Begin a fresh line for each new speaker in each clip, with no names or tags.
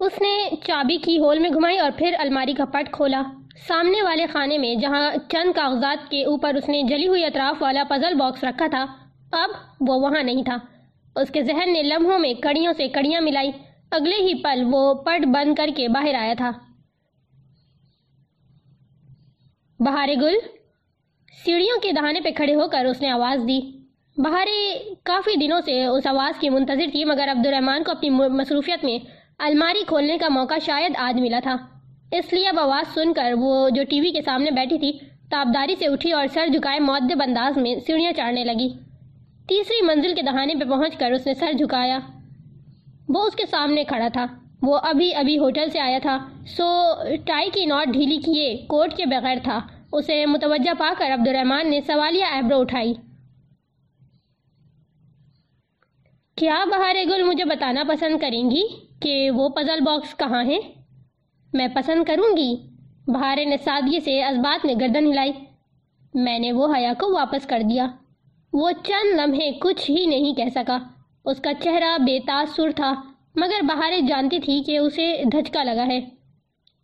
اس نے چابی کی ہول میں گھمائی اور پھر الماری کا پٹ کھولا۔ سامنے والے خانے میں جہاں چند کاغذات کے اوپر اس نے جلی ہوئی اطراف والا پزل باکس رکھا تھا، اب وہ وہاں نہیں تھا۔ اس کے ذہن نے لمحوں میں کڑیوں سے کڑیاں ملائی۔ اگلے ہی پل وہ پٹ بند کر کے باہر آیا تھا۔ بہارے گل، سیڑھیوں کے دہانے پہ کھڑے ہو کر اس نے آواز دی۔ بہارے کافی دنوں سے اس آواز کی منتظر تھی، مگر عبد الرحمن کو اپنی مصروفیت میں الماری کھولنے کا موقع شاید آج ملا تھا۔ اس لیے اب آواز سن کر وہ جو ٹی وی کے سامنے بیٹھی تھی، تابداری سے اٹھی اور سر جھکائے معدب انداز میں سیڑھیاں چاڑنے لگی۔ تیسری منزل کے دہانے پہ پہنچ کر اس نے سر جھکایا۔ وہ اس کے سامنے کھڑا تھا۔ وہ ابھی ابھی ہوٹل سے آیا تھا۔ سو ٹائی کی نوٹ ڈھیلی کیے کوٹ کے بغیر تھا۔ اسے متوجہ پا کر عبد الرحمن نے سوالیہ ایبرو اٹھائی۔ کیا بہار گل مجھے بتانا پسند کریں گی؟ کہ وہ پزل باکس کہاں ہے میں پسند کروں گی۔ بہارے نے سادگی سے ازبات میں گردن ہلائی۔ میں نے وہ حیا کو واپس کر دیا۔ وہ چند لمحے کچھ ہی نہیں کہہ سکا۔ اس کا چہرہ بے تاثر تھا، مگر بہارے جانتی تھی کہ اسے دھچکا لگا ہے۔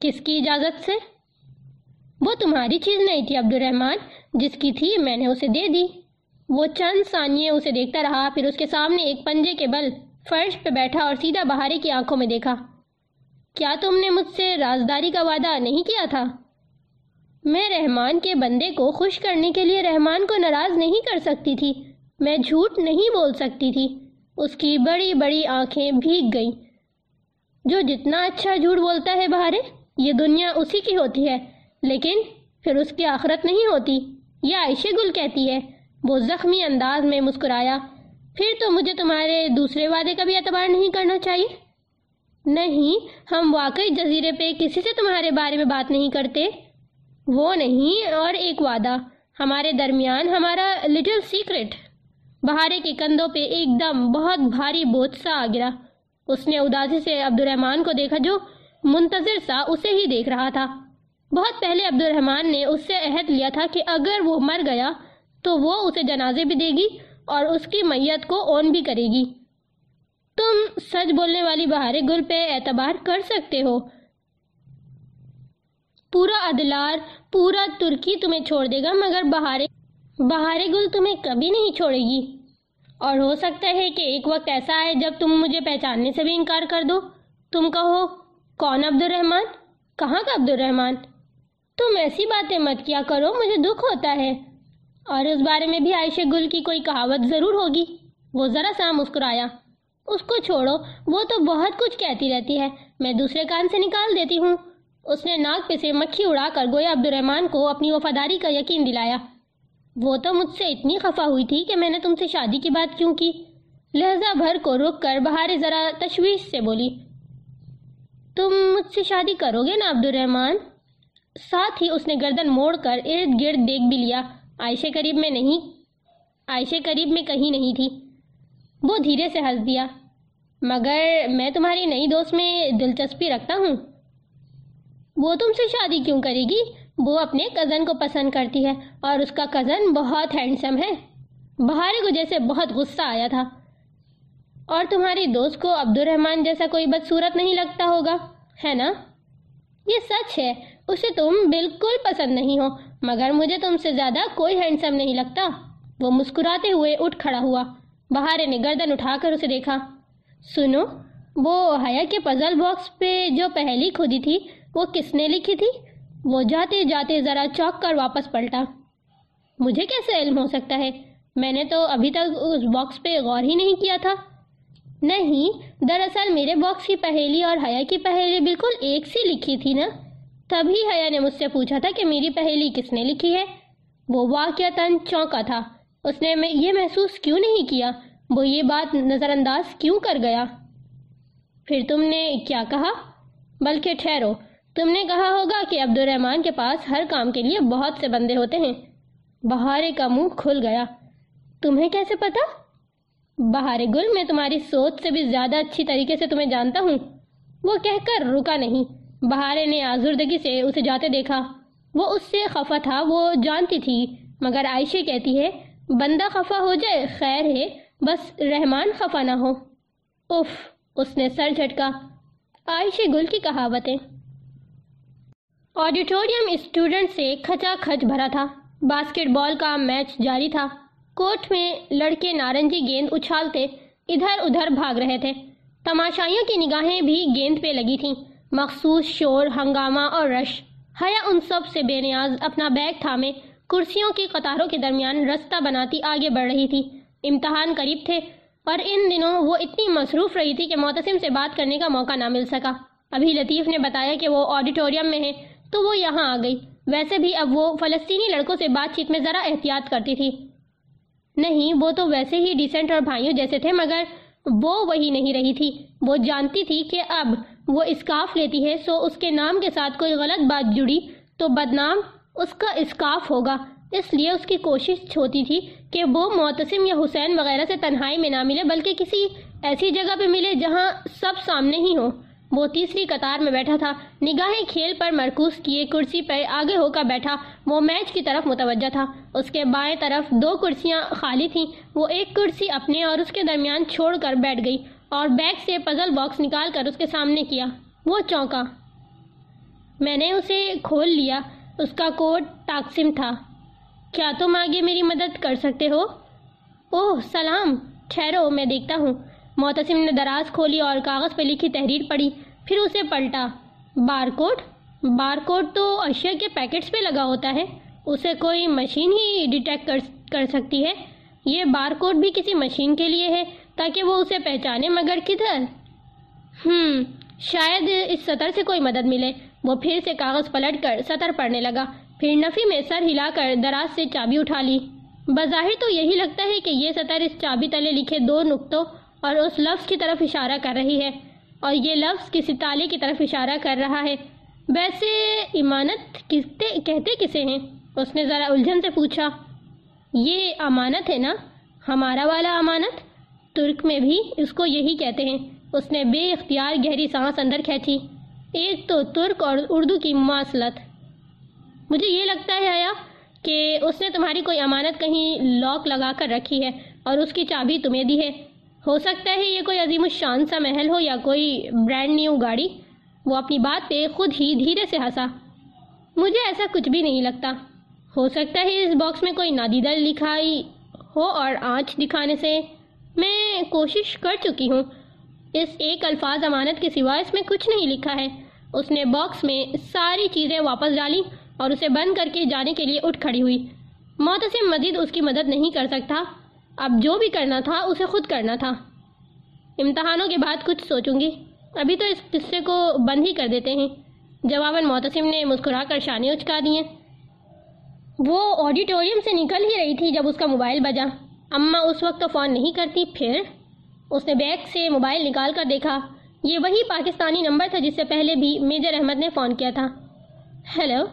کس کی اجازت سے؟ وہ تمہاری چیز نہیں تھی عبد الرحمن جس کی تھی میں نے اسے دے دی۔ وہ چند ثانیے اسے دیکھتا رہا، پھر اس کے سامنے ایک پنجے کے بل فرش پہ بیٹھا اور سیدھا بہارے کی آنکھوں میں دیکھا۔ کیا تم نے مجھ سے رازداری کا وعدہ نہیں کیا تھا؟ میں رحمان کے بندے کو خوش کرنے کے لیے رحمان کو ناراض نہیں کر سکتی تھی۔ میں جھوٹ نہیں بول سکتی تھی۔ اس کی بڑی بڑی آنکھیں بھیگ گئیں۔ جو جتنا اچھا جھوٹ بولتا ہے بہارے، یہ دنیا اسی کی ہوتی ہے۔ لیکن پھر اس کی آخرت نہیں ہوتی۔ یہ عائشہ گل کہتی ہے۔ وہ زخمی انداز میں مسکرایا۔ پھر تو مجھے تمہارے دوسرے وعدے کا بھی اعتبار نہیں کرنا چاہیے۔ نہیں، ہم واقعی جزیرے پہ کسی سے تمہارے بارے میں بات نہیں کرتے۔ وہ نہیں، اور ایک وعدہ۔ ہمارے درمیان ہمارا لٹل سیکرٹ بہارے کے کندھوں پہ ایک دم بہت بھاری بوجھ سا آ گرا۔ اس نے اداسی سے عبد الرحمن کو دیکھا جو منتظر سا اسے ہی دیکھ رہا تھا۔ بہت پہلے عبد الرحمن نے اس سے عہد لیا تھا کہ اگر وہ مر گیا تو وہ اسے جنازے بھی دے گی۔ اور اس کی میت کو اون بھی کرے گی۔ تم سچ بولنے والی بہارے گل پہ اعتبار کر سکتے ہو۔ پورا ادلار پورا ترکی تمہیں چھوڑ دے گا، مگر بہارے بہارے گل تمہیں کبھی نہیں چھوڑے گی۔ اور ہو سکتا ہے کہ ایک وقت ایسا آئے جب تم مجھے پہچاننے سے بھی انکار کر دو۔ تم کہو، کون عبد الرحمن کہاں کا عبد الرحمن تم ایسی باتیں مت کیا کرو، مجھے دکھ ہوتا ہے۔ اور اس بارے میں بھی عائشہ گل کی کوئی کہاوت ضرور ہوگی۔ وہ ذرا سا مسکرایا۔ اس کو چھوڑو، وہ تو بہت کچھ کہتی رہتی ہے۔ میں دوسرے کان سے نکال دیتی ہوں۔ اس نے ناک پہ سے مکھی اڑا کر گویا عبد الرحمن کو اپنی وفاداری کا یقین دلایا۔ وہ تو مجھ سے اتنی خفا ہوئی تھی کہ میں نے تم سے شادی کی بات کیوں کی؟ لہجہ بھر کو رک کر بہار ذرا تشویش سے بولی۔ تم مجھ سے شادی کرو گے نا عبد الرحمن ساتھ ہی اس نے گردن موڑ کر ارد گرد دیکھ بھی لیا۔ عائشہ قریب میں نہیں، عائشہ قریب میں کہیں نہیں تھی۔ وہ دھیرے سے ہنس دیا، مگر میں تمہاری نئی دوست میں دلچسپی رکھتا ہوں۔ وہ تم سے شادی کیوں کرے گی؟ وہ اپنے کزن کو پسند کرتی ہے اور اس کا کزن بہت ہینڈسم ہے۔ بہارے کو جیسے بہت غصہ آیا تھا۔ اور تمہاری دوست کو عبد الرحمن جیسا کوئی بدصورت نہیں لگتا ہوگا، ہے نا؟ یہ سچ ہے، اسے تم بالکل پسند نہیں ہو۔ مگر مجھے تم سے زیادہ کوئی ہینڈسم نہیں لگتا۔ وہ مسکراتے ہوئے اٹھ کھڑا ہوا، بہارے نے گردن اٹھا کر اسے دیکھا۔ سنو، وہ حیا کے پزل باکس پہ جو پہلی کھودی تھی، وہ کس نے لکھی تھی؟ وہ جاتے جاتے ذرا چوک کر واپس پلٹا۔ مجھے کیسے علم ہو سکتا ہے؟ میں نے تو ابھی تک اس باکس پہ غور ہی نہیں کیا تھا۔ نہیں، دراصل میرے باکس کی پہیلی اور حیا کی پہیلی بالکل ایک سی لکھی تھی نا؟ تبھی حیا نے مجھ سے پوچھا تھا کہ میری پہیلی کس نے لکھی ہے؟ وہ واقعتاً چونکا تھا۔ اس نے یہ محسوس کیوں نہیں کیا؟ وہ یہ بات نظر انداز کیوں کر گیا؟ پھر تم نے کیا کہا؟ بلکہ ٹھہرو۔ تم نے کہا ہوگا کہ عبد الرحمن کے پاس ہر کام کے لیے بہت سے بندے ہوتے ہیں۔ بہارے کا منہ کھل گیا۔ تمہیں کیسے پتا بہارے گل میں تمہاری سوچ سے بھی زیادہ اچھی طریقے سے تمہیں جانتا ہوں۔ وہ کہہ کر رکا نہیں۔ بہارے نے آزردگی سے اسے جاتے دیکھا۔ وہ اس سے خفا تھا، وہ جانتی تھی، مگر عائشہ کہتی ہے، بندہ خفا ہو جائے، خیر ہے، بس رحمان خفا نہ ہو۔ اف اس نے سر جھٹکا۔ عائش گل کی کہاوتیں۔ آڈیٹوریم اسٹوڈنٹ سے کھچا کھچ بھرا تھا۔ باسکٹ بال کا میچ جاری تھا۔ کوٹ میں لڑکے نارنجی گیند اچھالتے ادھر ادھر بھاگ رہے تھے۔ تماشائیوں کی نگاہیں بھی گیند پہ لگی تھیں۔ مخصوص شور، ہنگامہ اور رش۔ حیا ان سب سے بے نیاز اپنا بیگ تھامے، کرسیوں کی قطاروں کے درمیان رستہ بناتی آگے بڑھ رہی تھی۔ امتحان قریب تھے اور ان دنوں وہ اتنی مصروف رہی تھی کہ معتصم سے بات کرنے کا موقع نہ مل سکا۔ ابھی لطیف نے بتایا کہ وہ آڈیٹوریم میں ہے تو وہ یہاں آ گئی۔ ویسے بھی اب وہ فلسطینی لڑکوں سے بات چیت میں ذرا احتیاط کرتی تھی۔ نہیں، وہ تو ویسے ہی ڈیسنٹ اور بھائیوں جیسے تھے، مگر وہ وہی نہیں رہی تھی۔ وہ جانتی تھی کہ اب وہ اسکاف لیتی ہے، سو اس کے نام کے ساتھ کوئی غلط بات جڑی تو بدنام اس کا اسکاف ہوگا۔ اس لیے اس کی کوشش ہوتی تھی کہ وہ معتصم یا حسین وغیرہ سے تنہائی میں نہ ملے، بلکہ کسی ایسی جگہ پہ ملے جہاں سب سامنے ہی ہوں۔ وہ تیسری قطار میں بیٹھا تھا۔ نگاہیں کھیل پر مرکوز کیے، کرسی پر آگے ہو کر بیٹھا۔ وہ میچ کی طرف متوجہ تھا۔ اس کے بائیں طرف دو کرسیاں خالی تھیں۔ وہ ایک کرسی اپنے اور اس کے درمیان چھوڑ کر بیٹھ گئی۔ اور بیگ سے پزل باکس نکال کر اس کے سامنے کیا۔ وہ چونکا۔ میں نے اسے کھول لیا۔ اس کا کوٹ تاقسم تھا۔ کیا تم آگے میری مدد کر سکتے ہو؟ اوہ، سلام۔ ٹھہرو، میں دیکھتا ہوں۔ معتصم نے دراز کھولی اور کاغذ پہ لکھی تحریر پڑھی۔ پھر اسے پلٹا۔ بار کوڈ بار کوڈ تو اشیاء کے پیکٹس پہ لگا ہوتا ہے۔ اسے کوئی مشین ہی ڈیٹیکٹ کر کر سکتی ہے؟ یہ بار کوڈ بھی کسی مشین کے لیے ہے۔ تاکہ وہ اسے پہچانے مگر کدھر؟ ہم، شاید اس سطر سے کوئی مدد ملے۔ وہ پھر سے کاغذ پلٹ کر سطر پڑھنے لگا۔ پھر نفی میں سر ہلا کر دراز سے چابی اٹھا لی۔ بظاہر تو یہی لگتا ہے کہ یہ سطر اس چابی تلے لکھے دو نقطوں اور اس لفظ کی طرف اشارہ کر رہی ہے۔ اور یہ لفظ کسی تالے کی طرف اشارہ کر رہا ہے۔ ویسے امانت کستے کہتے کسے ہیں؟ اس نے ذرا الجھن سے پوچھا۔ یہ امانت ہے نا؟ ہمارا والا امانت؟ ترک میں بھی اس کو یہی کہتے ہیں۔ اس نے بے اختیار گہری سانس اندر کھینچی۔ ایک تو ترک اور اردو کی مواصلت۔ مجھے یہ لگتا ہے آیا کہ اس نے تمہاری کوئی امانت کہیں لاک لگا کر رکھی ہے اور اس کی چابی تمہیں دی ہے۔ ہو سکتا ہے یہ کوئی عظیم الشان سا محل ہو یا کوئی برانڈ نیو گاڑی۔ وہ اپنی بات پہ خود ہی دھیرے سے ہنسا۔ مجھے ایسا کچھ بھی نہیں لگتا۔ ہو سکتا ہے اس باکس میں کوئی نادیدہ لکھائی ہو اور آنچ دکھانے سے۔ میں کوشش کر چکی ہوں۔ اس ایک الفاظ امانت کے سوا اس میں کچھ نہیں لکھا ہے۔ اس نے باکس میں ساری چیزیں واپس ڈالی اور اسے بند کر کے جانے کے لیے اٹھ کھڑی ہوئی۔ موت مزید اس کی مدد نہیں کر سکتا۔ اب جو بھی کرنا تھا اسے خود کرنا تھا۔ امتحانوں کے بعد کچھ سوچوں گی۔ ابھی تو اس قصے کو بند ہی کر دیتے ہیں۔ جواباً معتصم نے مسکرا کر شانے اچکا دیے۔ وہ آڈیٹوریم سے نکل ہی رہی تھی جب اس کا موبائل بجا۔ اماں اس وقت تو فون نہیں کرتی، پھر اس نے بیگ سے موبائل نکال کر دیکھا۔ یہ وہی پاکستانی نمبر تھا جس سے پہلے بھی میجر احمد نے فون کیا تھا۔ ہیلو،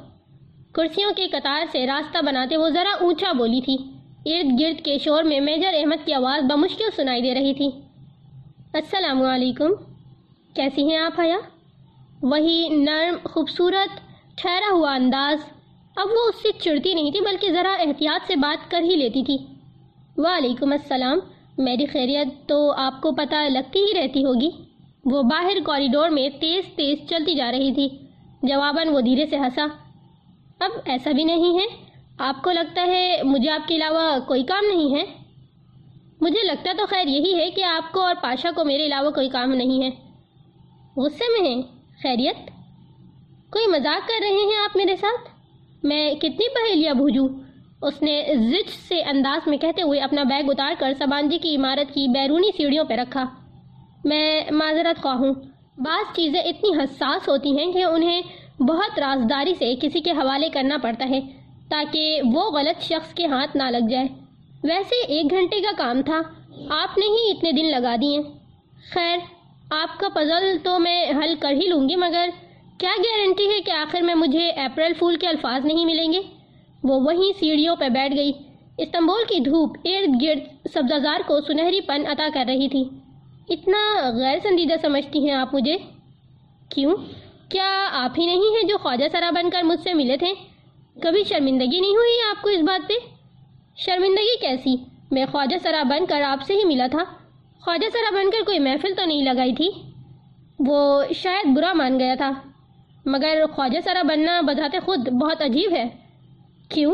کرسیوں کے قطار سے راستہ بناتے وہ ذرا اونچا بولی تھی۔ ارد گرد کے شور میں میجر احمد کی آواز بمشکل سنائی دے رہی تھی۔ السلام علیکم۔ کیسی ہیں آپ حیا؟ وہی نرم، خوبصورت، ٹھہرا ہوا انداز۔ اب وہ اس سے چڑتی نہیں تھی، بلکہ ذرا احتیاط سے بات کر ہی لیتی تھی۔ وعلیکم السلام، میری خیریت تو آپ کو پتہ لگتی ہی رہتی ہوگی۔ وہ باہر کوریڈور میں تیز تیز چلتی جا رہی تھی۔ جواباً وہ دھیرے سے ہنسا۔ اب ایسا بھی نہیں ہے؟ آپ کو لگتا ہے مجھے آپ کے علاوہ کوئی کام نہیں ہے؟ مجھے لگتا تو خیر یہی ہے کہ آپ کو اور پاشا کو میرے علاوہ کوئی کام نہیں ہے۔ غصے میں ہیں، خیریت؟ کوئی مذاق کر رہے ہیں آپ میرے ساتھ؟ میں کتنی پہیلیاں بھوجوں۔ اس نے زج سے انداز میں کہتے ہوئے اپنا بیگ اتار کر سبانجی کی عمارت کی بیرونی سیڑھیوں پہ رکھا۔ میں معذرت خواہ ہوں۔ بعض چیزیں اتنی حساس ہوتی ہیں کہ انہیں بہت رازداری سے کسی کے حوالے کرنا پڑتا ہے تاکہ وہ غلط شخص کے ہاتھ نہ لگ جائے۔ ویسے ایک گھنٹے کا کام تھا۔ آپ نے ہی اتنے دن لگا دیے۔ خیر، آپ کا پزل تو میں حل کر ہی لوں گی، مگر کیا گارنٹی ہے کہ آخر میں مجھے اپریل فول کے الفاظ نہیں ملیں گے؟ وہ وہیں سیڑھیوں پہ بیٹھ گئی۔ استنبول کی دھوپ ارد گرد سبزازار کو سنہری پن عطا کر رہی تھی۔ اتنا غیر سندیدہ سمجھتی ہیں آپ مجھے؟ کیوں؟ کیا آپ ہی نہیں ہیں جو خواجہ سرا بن کر مجھ سے ملے تھے؟ کبھی شرمندگی نہیں ہوئی آپ کو اس بات پہ؟ شرمندگی کیسی؟ میں خواجہ سرا بن کر آپ سے ہی ملا تھا۔ خواجہ سرا بن کر کوئی محفل تو نہیں لگائی تھی؟ وہ شاید برا مان گیا تھا۔ مگر خواجہ سرا بننا بذات خود بہت عجیب ہے۔ کیوں؟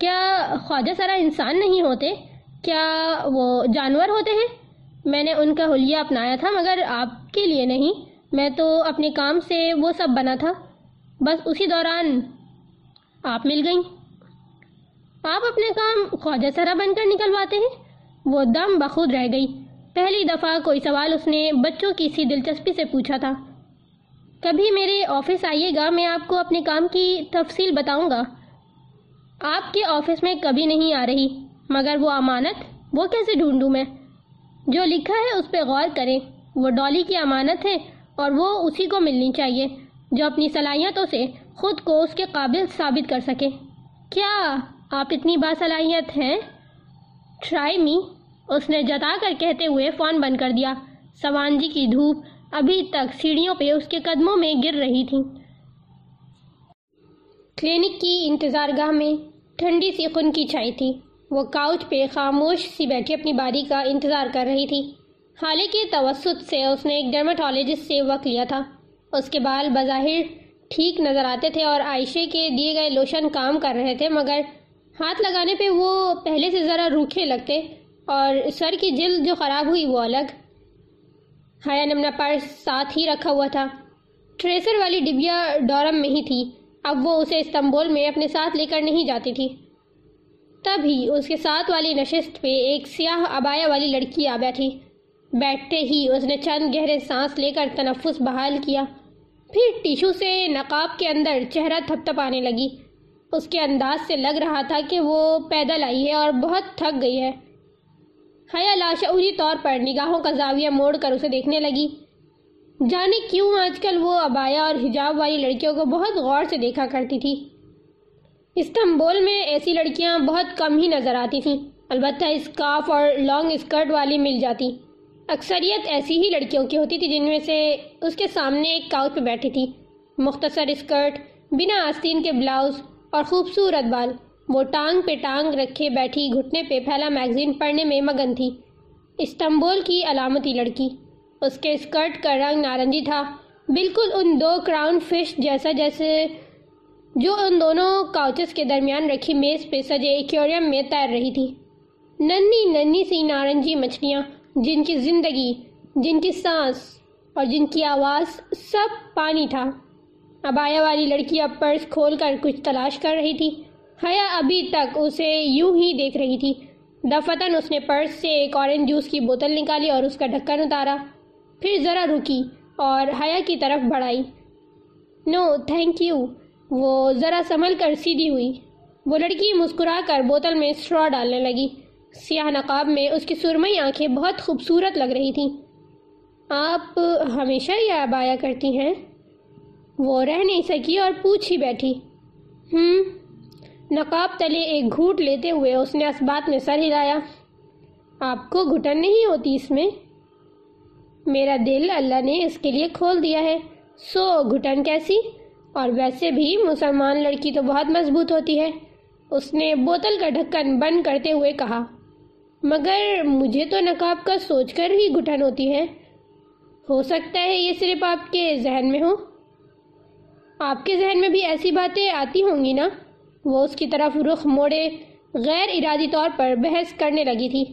کیا خواجہ سرا انسان نہیں ہوتے؟ کیا وہ جانور ہوتے ہیں؟ میں نے ان کا حلیہ اپنایا تھا مگر آپ کے لیے نہیں۔ میں تو اپنے کام سے وہ سب بنا تھا۔ بس اسی دوران آپ مل گئیں۔ آپ اپنے کام خواجہ سرا بن کر نکلواتے ہیں؟ وہ دم بخود رہ گئی۔ پہلی دفعہ کوئی سوال اس نے بچوں کی سی دلچسپی سے پوچھا تھا۔ کبھی میرے آفس آئیے گا؟ میں آپ کو اپنے کام کی تفصیل بتاؤں گا۔ آپ کے آفس میں کبھی نہیں آ رہی، مگر وہ امانت، وہ کیسے ڈھونڈوں میں؟ جو لکھا ہے اس پہ غور کریں، وہ ڈالی کی امانت ہے اور وہ اسی کو ملنی چاہیے، جو اپنی صلاحیتوں سے خود کو اس کے قابل ثابت کر سکے۔ کیا آپ اتنی باصلاحیت ہیں؟ ٹرائی می، اس نے جتا کر کہتے ہوئے فون بند کر دیا۔ سوانجی کی دھوپ ابھی تک سیڑھیوں پہ اس کے قدموں میں گر رہی تھی۔ کلینک کی انتظار گاہ میں ٹھنڈی سی خن کی چھائی تھی۔ وہ کاؤچ پہ خاموش سی بیٹھی اپنی باری کا انتظار کر رہی تھی۔ حالے کے توسط سے اس نے ایک ڈرماٹالوجسٹ سے وقت لیا تھا۔ اس کے بال بظاہر ٹھیک نظر آتے تھے اور عائشے کے دیے گئے لوشن کام کر رہے تھے، مگر ہاتھ لگانے پہ وہ پہلے سے ذرا روکھے لگتے اور سر کی جلد جو خراب ہوئی وہ الگ۔ حیا نمنا پرس ساتھ ہی رکھا ہوا تھا۔ ٹریسر والی ڈبیا ڈورم میں ہی تھی۔ اب وہ اسے استنبول میں اپنے ساتھ لے کر نہیں جاتی تھی۔ تب ہی اس کے ساتھ والی نشست پہ ایک سیاہ ابایا والی لڑکی آ بیٹھی۔ بیٹھتے ہی اس نے چند گہرے سانس لے کر تنفس بحال کیا۔ پھر ٹیشو سے نقاب کے اندر چہرہ تھپ تھپ آنے لگی۔ اس کے انداز سے لگ رہا تھا کہ وہ پیدل آئی ہے اور بہت تھک گئی ہے۔ حیا لاشعوری طور پر نگاہوں کا زاویہ موڑ کر اسے دیکھنے لگی۔ جانے کیوں آج کل وہ ابایا اور حجاب والی لڑکیوں کو بہت غور سے دیکھا کرتی تھی۔ استنبول میں ایسی لڑکیاں بہت کم ہی نظر آتی تھیں۔ البتہ اسکارف اور لانگ اسکرٹ والی مل جاتی۔ اکثریت ایسی ہی لڑکیوں کی ہوتی تھی جن میں سے اس کے سامنے ایک کاؤچ پہ بیٹھی تھی۔ مختصر اسکرٹ، بنا آستین کے بلاؤز اور خوبصورت بال۔ وہ ٹانگ پہ ٹانگ رکھے بیٹھی گھٹنے پہ پھیلا میگزین پڑھنے میں مگن تھی۔ استنبول کی علامتی لڑکی۔ اس کے اسکرٹ کا رنگ نارنجی تھا۔ بالکل ان دو کراؤن فش جیسا جیسے جو ان دونوں کاؤچز کے درمیان رکھی میز پہ سجے ایکیوریم میں تیر رہی تھی۔ ننی ننی سی نارنجی مچھلیاں، جن کی زندگی، جن کی سانس اور جن کی آواز، سب پانی تھا۔ ابایا والی لڑکی اب پرس کھول کر کچھ تلاش کر رہی تھی۔ حیا ابھی تک اسے یوں ہی دیکھ رہی تھی۔ دفتن اس نے پرس سے ایک اورنج جوس کی بوتل نکالی اور اس کا ڈھکن اتارا۔ پھر ذرا رکی اور حیا کی طرف بڑھائی۔ نو تھینک یو وہ ذرا سنبھل کر سیدھی ہوئی۔ وہ لڑکی مسکرا کر بوتل میں اسٹرا ڈالنے لگی۔ سیاہ نقاب میں اس کی سرمئی آنکھیں بہت خوبصورت لگ رہی تھیں۔ آپ ہمیشہ یہ آبایا کرتی ہیں؟ وہ رہ نہیں سکی اور پوچھ ہی بیٹھی۔ ہم؟ نقاب تلے ایک گھوٹ لیتے ہوئے اس نے اس بات میں سر ہلایا۔ آپ کو گھٹن نہیں ہوتی اس میں؟ میرا دل اللہ نے اس کے لیے کھول دیا ہے۔ سو گھٹن کیسی؟ اور ویسے بھی مسلمان لڑکی تو بہت مضبوط ہوتی ہے۔ اس نے بوتل کا ڈھکن بند کرتے ہوئے کہا، مگر مجھے تو نقاب کا سوچ کر ہی گھٹن ہوتی ہے۔ ہو سکتا ہے یہ صرف آپ کے ذہن میں ہو۔ آپ کے ذہن میں بھی ایسی باتیں آتی ہوں گی نا؟ وہ اس کی طرف رخ موڑے غیر ارادی طور پر بحث کرنے لگی تھی۔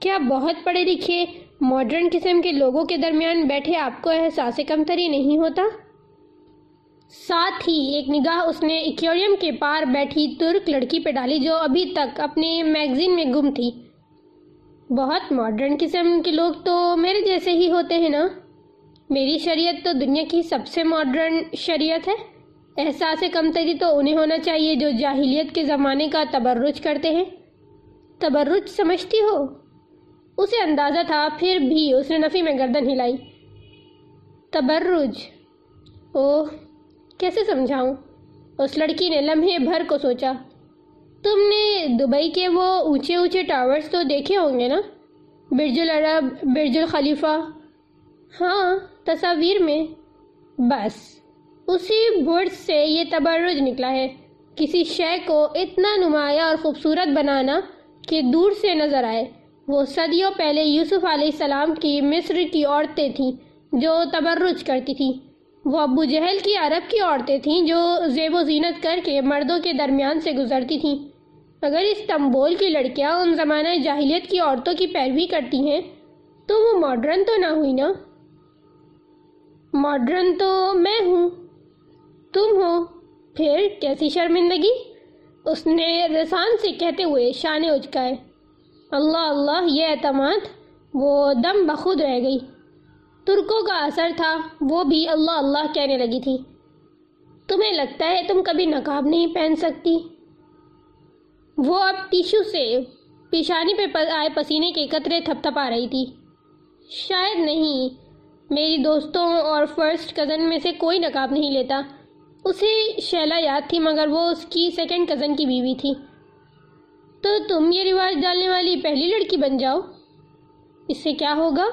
کیا بہت پڑھے لکھے ماڈرن قسم کے لوگوں کے درمیان بیٹھے آپ کو احساس کمتری نہیں ہوتا؟ ساتھ ہی ایک نگاہ اس نے ایکیوریم کے پار بیٹھی ترک لڑکی پہ ڈالی جو ابھی تک اپنے میگزین میں گم تھی۔ بہت ماڈرن قسم کے لوگ تو میرے جیسے ہی ہوتے ہیں نا؟ میری شریعت تو دنیا کی سب سے ماڈرن شریعت ہے۔ احساس کمتری تو انہیں ہونا چاہیے جو جاہلیت کے زمانے کا تبرج کرتے ہیں۔ تبرج سمجھتی ہو؟ اسے اندازہ تھا، پھر بھی اس نے نفی میں گردن ہلائی۔ تبرج۔ اوہ، کیسے سمجھاؤں؟ اس لڑکی نے لمحے بھر کو سوچا۔ تم نے دبئی کے وہ اونچے اونچے ٹاورز تو دیکھے ہوں گے نا؟ برج العرب، برج الخلیفہ۔ ہاں تصاویر میں۔ بس، اسی برج سے یہ تبرج نکلا ہے۔ کسی شے کو اتنا نمایاں اور خوبصورت بنانا کہ دور سے نظر آئے۔ وہ صدیوں پہلے یوسف علیہ السلام کی مصر کی عورتیں تھیں، جو تبرج کرتی تھی وہ ابو جہل کی عرب کی عورتیں تھیں جو زیب و زینت کر کے مردوں کے درمیان سے گزرتی تھیں۔ اگر استنبول کی لڑکیاں ان زمانہ جاہلیت کی عورتوں کی پیروی کرتی ہیں، تو وہ ماڈرن تو نہ ہوئی نا؟ ماڈرن تو میں ہوں۔ تم ہو، پھر کیسی شرمندگی؟ اس نے رسان سے کہتے ہوئے شانے اچکائے اللہ اللہ یہ اعتماد وہ دم بخود رہ گئی۔ ترکوں کا اثر تھا، وہ بھی اللہ اللہ کہنے لگی تھی۔ تمہیں لگتا ہے تم کبھی نقاب نہیں پہن سکتی؟ وہ اب ٹیشو سے پیشانی پہ آئے پسینے کے قطرے تھپ تھپ آ رہی تھی۔ شاید نہیں، میری دوستوں اور فرسٹ کزن میں سے کوئی نقاب نہیں لیتا۔ اسے شیلا یاد تھی، مگر وہ اس کی سیکنڈ کزن کی بیوی تھی۔ تو تم یہ رواج ڈالنے والی پہلی لڑکی بن جاؤ۔ اس سے کیا ہوگا؟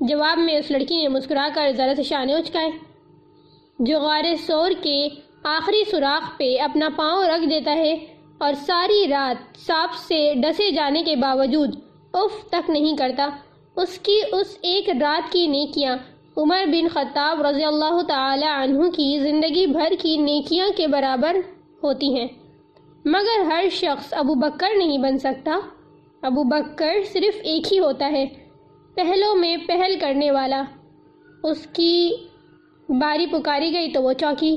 جواب میں اس لڑکی نے مسکرا کر ذرا سے شانے اچکائے جو غار سور کے آخری سوراخ پہ اپنا پاؤں رکھ دیتا ہے اور ساری رات سانپ سے ڈسے جانے کے باوجود اف تک نہیں کرتا، اس کی اس ایک رات کی نیکیاں عمر بن خطاب رضی اللہ تعالی عنہ کی زندگی بھر کی نیکیاں کے برابر ہوتی ہیں۔ مگر ہر شخص ابو بکر نہیں بن سکتا۔ ابو بکر صرف ایک ہی ہوتا ہے، پہلوں میں پہل کرنے والا۔ اس کی باری پکاری گئی تو وہ چوکی۔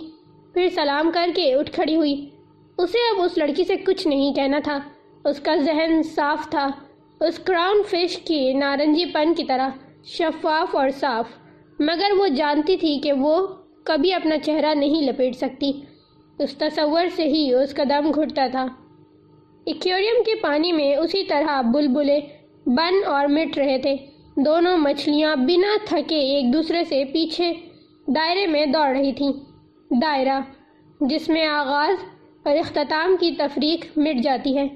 پھر سلام کر کے اٹھ کھڑی ہوئی۔ اسے اب اس لڑکی سے کچھ نہیں کہنا تھا۔ اس کا ذہن صاف تھا۔ اس کراؤن فش کی نارنجی پن کی طرح، شفاف اور صاف۔ مگر وہ جانتی تھی کہ وہ کبھی اپنا چہرہ نہیں لپیٹ سکتی۔ اس تصور سے ہی اس کا دم گھٹتا تھا۔ ایکیوریم کے پانی میں اسی طرح بلبلے، بن اور مٹ رہے تھے۔ دونوں مچھلیاں بنا تھکے ایک دوسرے سے پیچھے دائرے میں دوڑ رہی تھیں۔ دائرہ، جس میں آغاز اور اختتام کی تفریق مٹ جاتی ہے۔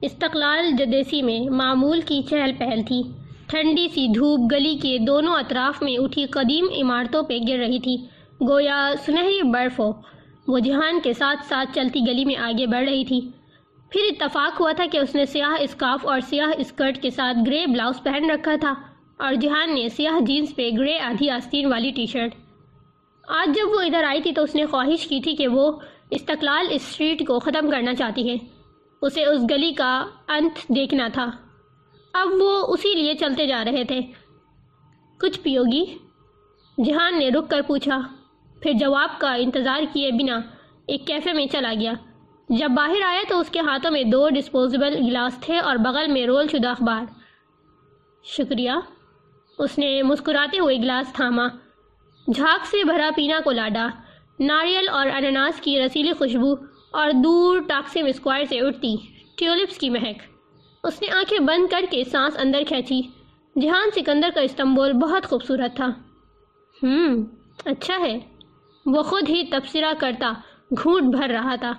استقلال جدیسی میں معمول کی چہل پہل تھی۔ ٹھنڈی سی دھوپ گلی کے دونوں اطراف میں اٹھی قدیم عمارتوں پہ گر رہی تھی۔ گویا سنہری برف ہو۔ وہ جہان کے ساتھ ساتھ چلتی گلی میں آگے بڑھ رہی تھی۔ پھر اتفاق ہوا تھا کہ اس نے سیاہ اسکارف اور سیاہ اسکرٹ کے ساتھ گرے بلاؤز پہن رکھا تھا اور جہان نے سیاہ جینز پہ گرے آدھی آستین والی ٹی شرٹ۔ آج جب وہ ادھر آئی تھی تو اس نے خواہش کی تھی کہ وہ استقلال اسٹریٹ کو ختم کرنا چاہتی ہے۔ اسے اس گلی کا انت دیکھنا تھا۔ اب وہ اسی لیے چلتے جا رہے تھے۔ کچھ پیو گی؟ جہان نے رک کر پوچھا۔ پھر جواب کا انتظار کیے بنا ایک کیفے میں چلا گیا۔ جب باہر آیا تو اس کے ہاتھوں میں دو ڈسپوزیبل گلاس تھے اور بغل میں رول شدہ اخبار۔ شکریہ۔ اس نے مسکراتے ہوئے گلاس تھاما۔ جھاگ سے بھرا پینا کو لاڈا۔ ناریل اور انناس کی رسیلی خوشبو اور دور ٹاکسم اسکوائر سے اٹھتی۔ ٹیولپس کی مہک۔ اس نے آنکھیں بند کر کے سانس اندر کھینچی۔ جہان سکندر کا استنبول بہت خوبصورت تھا۔ ہم اچھا ہے۔ وہ خود ہی تبصرہ کرتا، گھونٹ بھر رہا تھا۔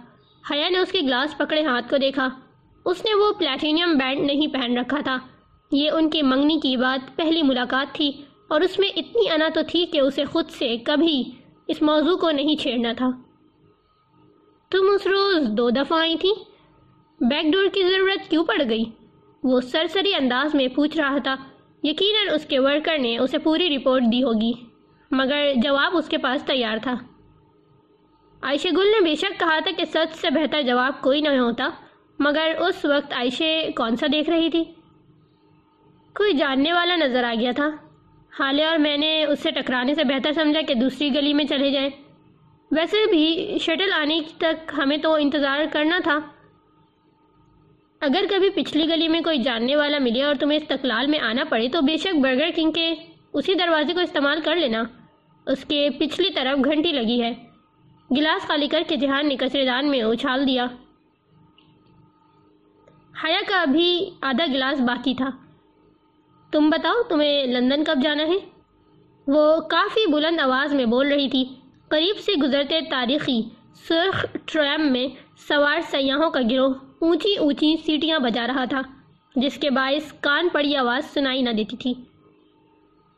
حیا نے اس کے گلاس پکڑے ہاتھ کو دیکھا۔ اس نے وہ پلیٹینیم بینڈ نہیں پہن رکھا تھا۔ یہ ان کی منگنی کی بات پہلی ملاقات تھی اور اس میں اتنی انا تو تھی کہ اسے خود سے کبھی اس موضوع کو نہیں چھیڑنا تھا۔ تم اس روز دو دفعہ آئی تھی؟ بیک ڈور کی ضرورت کیوں پڑ گئی؟ وہ سرسری انداز میں پوچھ رہا تھا۔ یقیناً اس کے ورکر نے اسے پوری رپورٹ دی ہوگی۔ مگر جواب اس کے پاس تیار تھا۔ عائشہ گل نے بے شک کہا تھا کہ سچ سے بہتر جواب کوئی نہ ہوتا، مگر اس وقت عائشہ کون سا دیکھ رہی تھی؟ کوئی جاننے والا نظر آ گیا تھا۔ حالیہ اور میں نے اس سے ٹکرانے سے بہتر سمجھا کہ دوسری گلی میں چلے جائیں۔ ویسے بھی شٹل آنے تک ہمیں تو انتظار کرنا تھا۔ اگر کبھی پچھلی گلی میں کوئی جاننے والا ملے اور تمہیں استقلال میں آنا پڑے تو بے شک برگر کنگ کے اسی دروازے کو استعمال کر لینا۔ اس کے پچھلی طرف گھنٹی لگی ہے۔ گلاس خالی کر کے جہان نے کچرے دان میں اچھال دیا۔ حیا کا ابھی آدھا گلاس باقی تھا۔ تم بتاؤ، تمہیں لندن کب جانا ہے؟ وہ کافی بلند آواز میں بول رہی تھی۔ قریب سے گزرتے تاریخی سرخ ٹریم میں سوار سیاحوں کا گروہ اونچی اونچی سیٹیاں بجا رہا تھا، جس کے باعث کان پڑی آواز سنائی نہ دیتی تھی۔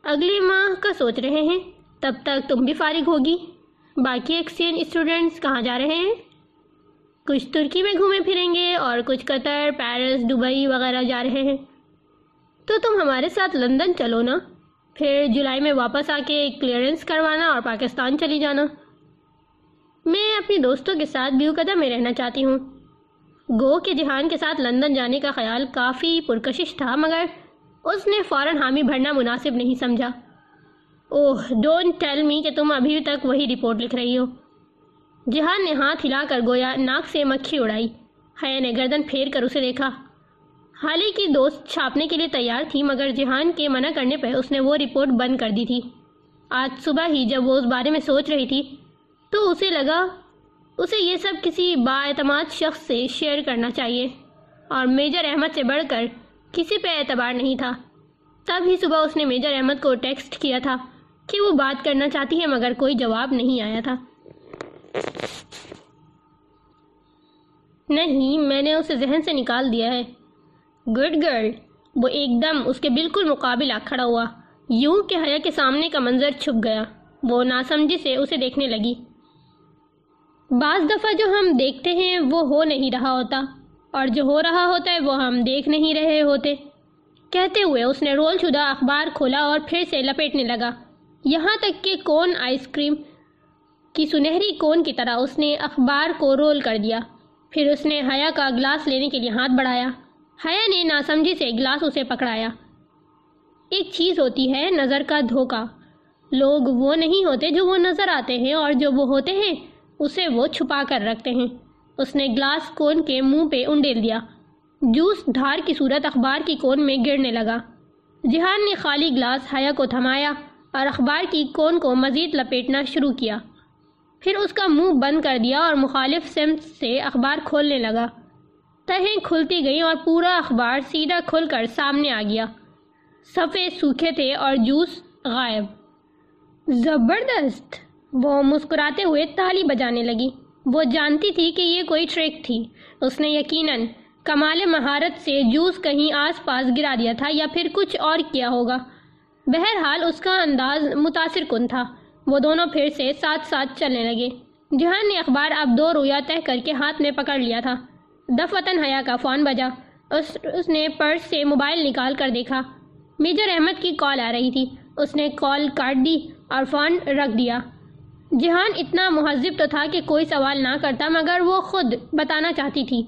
اگلے ماہ کا سوچ رہے ہیں۔ تب تک تم بھی فارغ ہوگی۔ باقی ایکسچینج اسٹوڈنٹس کہاں جا رہے ہیں؟ کچھ ترکی میں گھومے پھریں گے اور کچھ قطر، پیرس، دبئی وغیرہ جا رہے ہیں۔ تو تم ہمارے ساتھ لندن چلو نا۔ پھر جولائی میں واپس آ کے کلیئرنس کروانا اور پاکستان چلی جانا۔ میں اپنی دوستوں کے ساتھ بیو قدم میں رہنا چاہتی ہوں۔ گو کہ جہان کے ساتھ لندن جانے کا خیال کافی پرکشش تھا، مگر اس نے فوراً حامی بھرنا مناسب نہیں سمجھا۔ اوہ ڈونٹ ٹیل می کہ تم ابھی تک وہی رپورٹ لکھ رہی ہو۔ جہان نے ہاتھ ہلا کر گویا ناک سے مکھی اڑائی۔ حیا نے گردن پھیر کر اسے دیکھا۔ حالی کی دوست چھاپنے کے لیے تیار تھی، مگر جہان کے منع کرنے پہ اس نے وہ رپورٹ بند کر دی تھی۔ آج صبح ہی جب وہ اس بارے میں سوچ رہی تھی، تو اسے لگا، اسے یہ سب کسی با اعتماد شخص سے شیئر کرنا چاہیے۔ اور میجر احمد سے بڑھ کر کسی پہ اعتبار نہیں تھا۔ تب ہی صبح اس نے میجر احمد کو ٹیکسٹ کیا تھا۔ کہ وہ بات کرنا چاہتی ہے مگر کوئی جواب نہیں آیا تھا۔ نہیں، میں نے اسے ذہن سے نکال دیا ہے۔ گڈ گرل، وہ ایک دم اس کے بالکل مقابل آ کھڑا ہوا۔ یوں کہ حیا کے سامنے کا منظر چھپ گیا۔ وہ ناسمجھی سے اسے دیکھنے لگی۔ بعض دفعہ جو ہم دیکھتے ہیں، وہ ہو نہیں رہا ہوتا۔ اور جو ہو رہا ہوتا ہے، وہ ہم دیکھ نہیں رہے ہوتے۔ کہتے ہوئے اس نے رول شدہ اخبار کھولا اور پھر سے لپیٹنے لگا۔ یہاں تک کہ کون آئس کریم کی سنہری کون کی طرح اس نے اخبار کو رول کر دیا۔ پھر اس نے حیا کا گلاس لینے کے لیے ہاتھ بڑھایا۔ حیا نے ناسمجھی سے گلاس اسے پکڑایا۔ ایک چیز ہوتی ہے نظر کا دھوکا۔ لوگ وہ نہیں ہوتے جو وہ نظر آتے ہیں اور جو وہ ہوتے ہیں، اسے وہ چھپا کر رکھتے ہیں۔ اس نے گلاس کون کے منہ پہ انڈیل دیا۔ جوس دھار کی صورت اخبار کی کون میں گرنے لگا۔ جہان نے خالی گلاس حیا کو تھمایا۔ اور اخبار کی کون کو مزید لپیٹنا شروع کیا۔ پھر اس کا منہ بند کر دیا اور مخالف سمت سے اخبار کھولنے لگا۔ تہیں کھلتی گئیں اور پورا اخبار سیدھا کھل کر سامنے آ گیا۔ صفے سوکھے تھے اور جوس غائب۔ زبردست! وہ مسکراتے ہوئے تالی بجانے لگی۔ وہ جانتی تھی کہ یہ کوئی ٹریک تھی۔ اس نے یقیناً کمال مہارت سے جوس کہیں آس پاس گرا دیا تھا یا پھر کچھ اور کیا ہوگا۔ بہرحال اس کا انداز متاثر کن تھا۔ وہ دونوں پھر سے ساتھ ساتھ چلنے لگے۔ جہان نے اخبار اب دو رویا تہ کر کے ہاتھ میں پکڑ لیا تھا۔ دفتن حیا کا فون بجا۔ اس اس نے پرس سے موبائل نکال کر دیکھا۔ میجر احمد کی کال آ رہی تھی۔ اس نے کال کاٹ دی اور فون رکھ دیا۔ جہان اتنا مہذب تو تھا کہ کوئی سوال نہ کرتا مگر وہ خود بتانا چاہتی تھی۔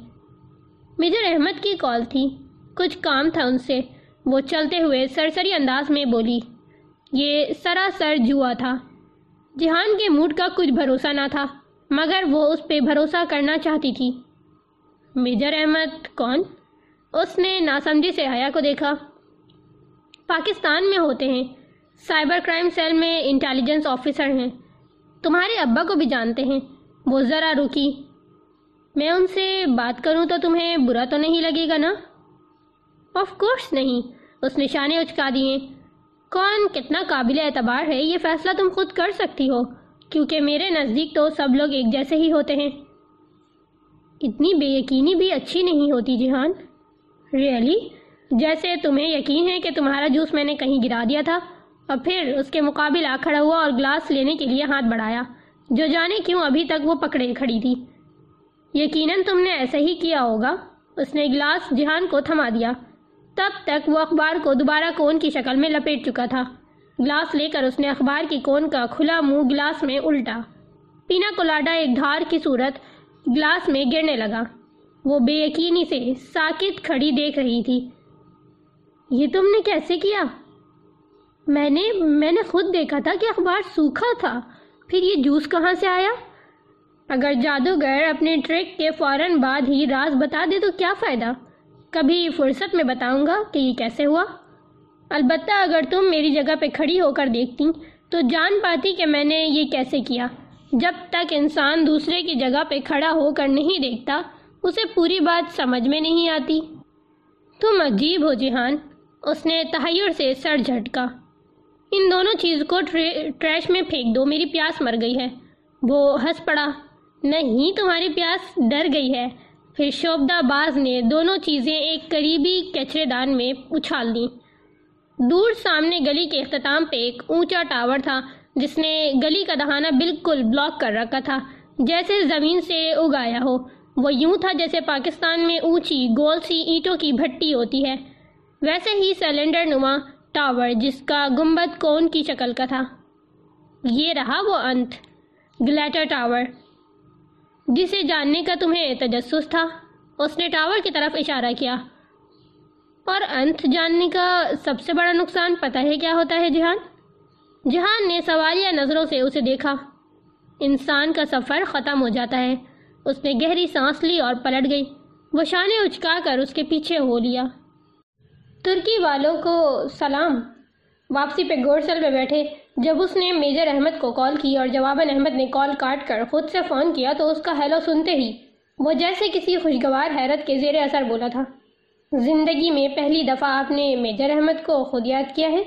میجر احمد کی کال تھی۔ کچھ کام تھا ان سے۔ وہ چلتے ہوئے سرسری انداز میں بولی، یہ سراسر جوا تھا۔ جہان کے موڈ کا کچھ بھروسہ نہ تھا، مگر وہ اس پہ بھروسہ کرنا چاہتی تھی۔ میجر احمد کون؟ اس نے ناسمجھی سے حیا کو دیکھا۔ پاکستان میں ہوتے ہیں۔ سائبر کرائم سیل میں انٹیلیجنس آفیسر ہیں۔ تمہارے ابا کو بھی جانتے ہیں۔ وہ ذرا رکی۔ میں ان سے بات کروں تو تمہیں برا تو نہیں لگے گا نا؟ آف کورس نہیں۔ اس نشانے اچکا دیے۔ کون کتنا قابل اعتبار ہے یہ فیصلہ تم خود کر سکتی ہو، کیونکہ میرے نزدیک تو سب لوگ ایک جیسے ہی ہوتے ہیں۔ اتنی بے یقینی بھی اچھی نہیں ہوتی جہان۔ ریئلی جیسے تمہیں یقین ہے کہ تمہارا جوس میں نے کہیں گرا دیا تھا اور پھر اس کے مقابل آ کھڑا ہوا اور گلاس لینے کے لیے ہاتھ بڑھایا۔ جو جانے کیوں ابھی تک وہ پکڑے کھڑی تھی۔ یقیناً تم نے ایسا ہی کیا ہوگا۔ اس نے گلاس جہان کو تھما دیا۔ تب تک وہ اخبار کو دوبارہ کون کی شکل میں لپیٹ چکا تھا۔ گلاس لے کر اس نے اخبار کی کون کا کھلا منہ گلاس میں الٹا۔ پینا کولاڈا ایک دھار کی صورت گلاس میں گرنے لگا۔ وہ بے یقینی سے ساکت کھڑی دیکھ رہی تھی۔ یہ تم نے کیسے کیا؟ میں نے میں نے خود دیکھا تھا کہ اخبار سوکھا تھا۔ پھر یہ جوس کہاں سے آیا؟ اگر جادوگر اپنے ٹرک کے فوراً بعد ہی راز بتا دے تو کیا فائدہ؟ کبھی فرصت میں بتاؤں گا کہ یہ کیسے ہوا۔ البتہ اگر تم میری جگہ پہ کھڑی ہو کر دیکھتی تو جان پاتی کہ میں نے یہ کیسے کیا۔ جب تک انسان دوسرے کی جگہ پہ کھڑا ہو کر نہیں دیکھتا، اسے پوری بات سمجھ میں نہیں آتی۔ تم عجیب ہو جہان، اس نے تحیر سے سر جھٹکا۔ ان دونوں چیز کو ٹریش میں پھینک دو، میری پیاس مر گئی ہے۔ وہ ہنس پڑا، نہیں، تمہاری پیاس ڈر گئی ہے۔ پھر شوبدہ باز نے دونوں چیزیں ایک قریبی کچرے دان میں اچھال دیں۔ دور سامنے گلی کے اختتام پہ ایک اونچا ٹاور تھا، جس نے گلی کا دہانہ بالکل بلاک کر رکھا تھا، جیسے زمین سے اگایا ہو۔ وہ یوں تھا جیسے پاکستان میں اونچی، گول سی اینٹوں کی بھٹی ہوتی ہے۔ ویسے ہی سیلنڈر نما ٹاور، جس کا گنبد کون کی شکل کا تھا۔ یہ رہا وہ انت، گلیٹر ٹاور۔ جسے جاننے کا تمہیں تجسس تھا، اس نے ٹاور کی طرف اشارہ کیا۔ اور انت جاننے کا سب سے بڑا نقصان پتہ ہے کیا ہوتا ہے، جہان؟ جہان نے سوالیہ نظروں سے اسے دیکھا۔ انسان کا سفر ختم ہو جاتا ہے۔ اس نے گہری سانس لی اور پلٹ گئی۔ وہ شانے اچکا کر اس کے پیچھے ہو لیا۔ ترکی والوں کو سلام۔ واپسی پہ گورسل میں بیٹھے۔ جب اس نے میجر احمد کو کال کی اور جواباً احمد نے کال کاٹ کر خود سے فون کیا تو اس کا ہیلو سنتے ہی وہ جیسے کسی خوشگوار حیرت کے زیر اثر بولا تھا۔ زندگی میں پہلی دفعہ آپ نے میجر احمد کو خود یاد کیا ہے،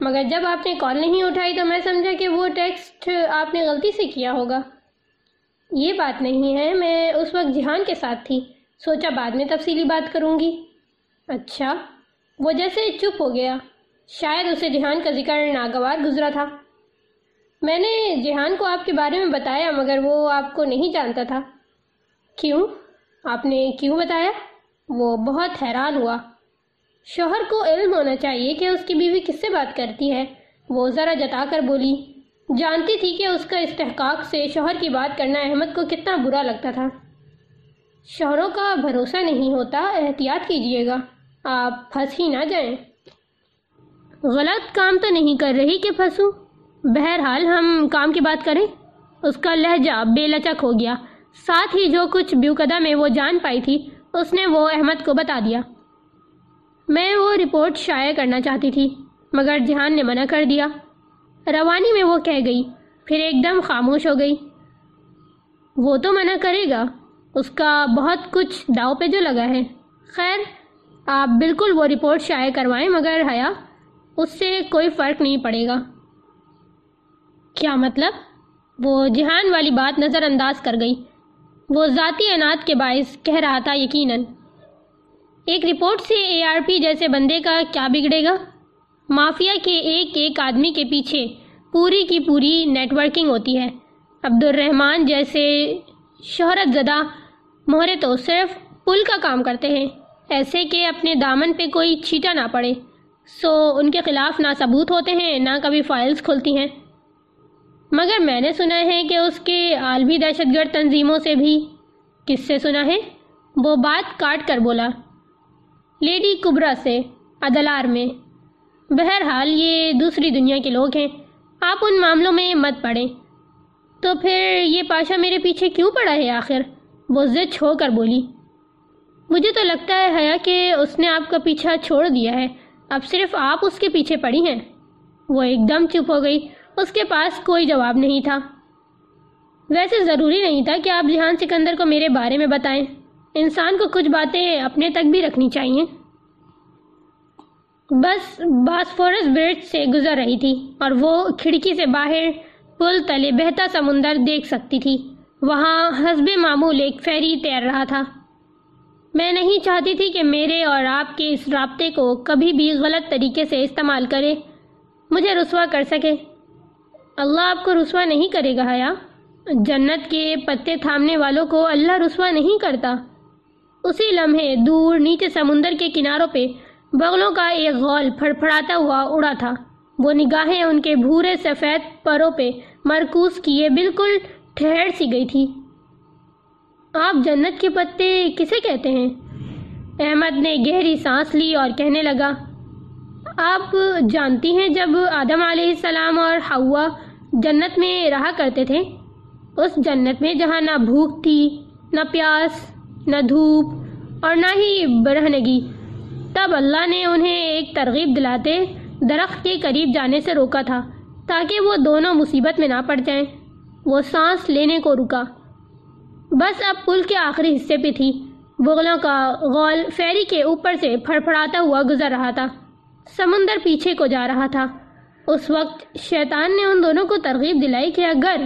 مگر جب آپ نے کال نہیں اٹھائی تو میں سمجھا کہ وہ ٹیکسٹ آپ نے غلطی سے کیا ہوگا۔ یہ بات نہیں ہے، میں اس وقت جہان کے ساتھ تھی۔ سوچا بعد میں تفصیلی بات کروں گی۔ اچھا وہ جیسے چپ ہو گیا۔ شاید اسے جہان کا ذکر ناگوار گزرا تھا۔ میں نے جہان کو آپ کے بارے میں بتایا، مگر وہ آپ کو نہیں جانتا تھا۔ کیوں؟ آپ نے کیوں بتایا؟ وہ بہت حیران ہوا۔ شوہر کو علم ہونا چاہیے کہ اس کی بیوی کس سے بات کرتی ہے۔ وہ ذرا جتا کر بولی، جانتی تھی کہ اس کا استحقاق سے شوہر کی بات کرنا احمد کو کتنا برا لگتا تھا۔ شوہروں کا بھروسہ نہیں ہوتا، احتیاط کیجیے گا۔ آپ پھنس ہی نہ جائیں۔ غلط کام تو نہیں کر رہی کہ پھنسوں بہرحال ہم کام کی بات کریں۔ اس کا لہجہ بے لچک ہو گیا۔ ساتھ ہی جو کچھ بیوقدہ میں وہ جان پائی تھی، اس نے وہ احمد کو بتا دیا۔ میں وہ رپورٹ شائع کرنا چاہتی تھی، مگر جہان نے منع کر دیا۔ روانی میں وہ کہہ گئی، پھر ایک دم خاموش ہو گئی۔ وہ تو منع کرے گا، اس کا بہت کچھ داؤ پہ جو لگا ہے۔ خیر، آپ بالکل وہ رپورٹ شائع کروائیں، مگر حیا اس سے کوئی فرق نہیں پڑے گا۔ کیا مطلب؟ وہ جہان والی بات نظر انداز کر گئی۔ وہ ذاتی انات کے باعث کہہ رہا تھا یقیناً۔ ایک رپورٹ سے اے آر پی جیسے بندے کا کیا بگڑے گا؟ مافیا کے ایک ایک آدمی کے پیچھے پوری کی پوری نیٹ ورکنگ ہوتی ہے۔ عبد الرحمن جیسے شہرت زدہ مہرے تو صرف پل کا کام کرتے ہیں۔ ایسے کہ اپنے دامن پہ کوئی چھیٹا نہ پڑے۔ سو ان کے خلاف نہ ثبوت ہوتے ہیں، نہ کبھی فائلز کھلتی ہیں۔ مگر میں نے سنا ہے کہ اس کے عالمی دہشت گرد تنظیموں سے بھی، کس سے سنا ہے؟ وہ بات کاٹ کر بولا۔ لیڈی کبرا سے ادلار میں۔ بہرحال یہ دوسری دنیا کے لوگ ہیں۔ آپ ان معاملوں میں مت پڑیں۔ تو پھر یہ پاشا میرے پیچھے کیوں پڑا ہے آخر؟ وہ زچ ہو کر بولی۔ مجھے تو لگتا ہے حیا کہ اس نے آپ کا پیچھا چھوڑ دیا ہے۔ اب صرف آپ اس کے پیچھے پڑی ہیں۔ وہ ایک دم چپ ہو گئی۔ اس کے پاس کوئی جواب نہیں تھا۔ ویسے ضروری نہیں تھا کہ آپ جہان سکندر کو میرے بارے میں بتائیں۔ انسان کو کچھ باتیں اپنے تک بھی رکھنی چاہیے۔ بس باسفورس برج سے گزر رہی تھی اور وہ کھڑکی سے باہر پل تلے بہتا سمندر دیکھ سکتی تھی۔ وہاں حسب معمول ایک فیری تیر رہا تھا۔ میں نہیں چاہتی تھی کہ میرے اور آپ کے اس رابطے کو کبھی بھی غلط طریقے سے استعمال کرے۔ مجھے رسوا کر سکے۔ اللہ آپ کو رسوا نہیں کرے گا حیا۔ جنت کے پتے تھامنے والوں کو اللہ رسوا نہیں کرتا۔ اسی لمحے دور نیچے سمندر کے کناروں پہ بغلوں کا ایک غول پھڑ پھڑاتا ہوا اڑا تھا۔ وہ نگاہیں ان کے بھورے سفید پروں پہ مرکوز کیے بالکل ٹھہر سی گئی تھی۔ آپ جنت کے پتے کسے کہتے ہیں؟ احمد نے گہری سانس لی اور کہنے لگا، آپ جانتی ہیں جب آدم علیہ السلام اور ہوا جنت میں رہا کرتے تھے؟ اس جنت میں جہاں نہ بھوک تھی، نہ پیاس، نہ دھوپ اور نہ ہی برہنگی، تب اللہ نے انہیں ایک ترغیب دلاتے درخت کے قریب جانے سے روکا تھا تاکہ وہ دونوں مصیبت میں نہ پڑ جائیں۔ وہ سانس لینے کو رکا۔ بس اب پل کے آخری حصے پہ تھی۔ بغلوں کا غول فیری کے اوپر سے پھڑ پھڑاتا ہوا گزر رہا تھا۔ سمندر پیچھے کو جا رہا تھا۔ اس وقت شیطان نے ان دونوں کو ترغیب دلائی کہ اگر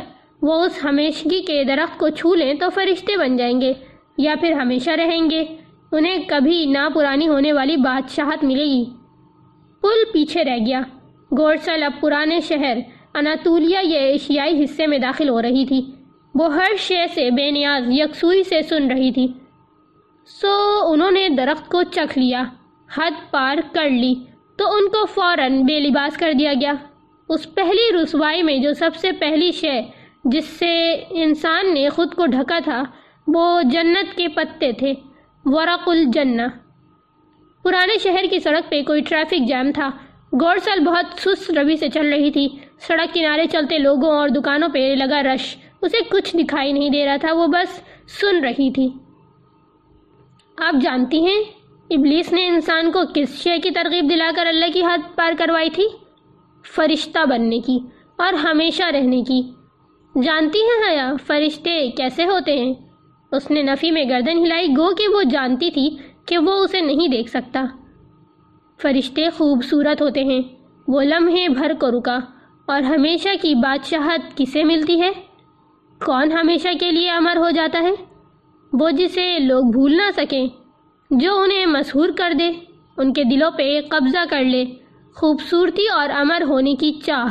وہ اس ہمیشگی کے درخت کو چھو لیں تو فرشتے بن جائیں گے یا پھر ہمیشہ رہیں گے۔ انہیں کبھی نہ پرانی ہونے والی بادشاہت ملے گی۔ پل پیچھے رہ گیا۔ گورسل اب پرانے شہر اناتولیا یہ ایشیائی حصے میں داخل ہو رہی تھی۔ وہ ہر شے سے بے نیاز یکسوئی سے سن رہی تھی۔ سو انہوں نے درخت کو چکھ لیا، حد پار کر لی، تو ان کو فوراً بے لباس کر دیا گیا۔ اس پہلی رسوائی میں جو سب سے پہلی شے جس سے انسان نے خود کو ڈھکا تھا، وہ جنت کے پتے تھے، ورق الجنہ۔ پرانے شہر کی سڑک پہ کوئی ٹریفک جام تھا۔ گورسل بہت سست روی سے چل رہی تھی۔ سڑک کنارے چلتے لوگوں اور دکانوں پہ لگا رش۔ اسے کچھ دکھائی نہیں دے رہا تھا، وہ بس سن رہی تھی۔ آپ جانتی ہیں، ابلیس نے انسان کو کس شے کی ترغیب دلا کر اللہ کی حد پار کروائی تھی؟ فرشتہ بننے کی اور ہمیشہ رہنے کی۔ جانتی ہیں حیا، فرشتے کیسے ہوتے ہیں؟ اس نے نفی میں گردن ہلائی، گو کہ وہ جانتی تھی کہ وہ اسے نہیں دیکھ سکتا۔ فرشتے خوبصورت ہوتے ہیں، وہ لمحے بھر کو رکا اور ہمیشہ کی بادشاہت کسے ملتی ہے؟ کون ہمیشہ کے لیے امر ہو جاتا ہے؟ وہ جسے لوگ بھول نہ سکیں، جو انہیں مسحور کر دے، ان کے دلوں پہ قبضہ کر لے۔ خوبصورتی اور امر ہونے کی چاہ۔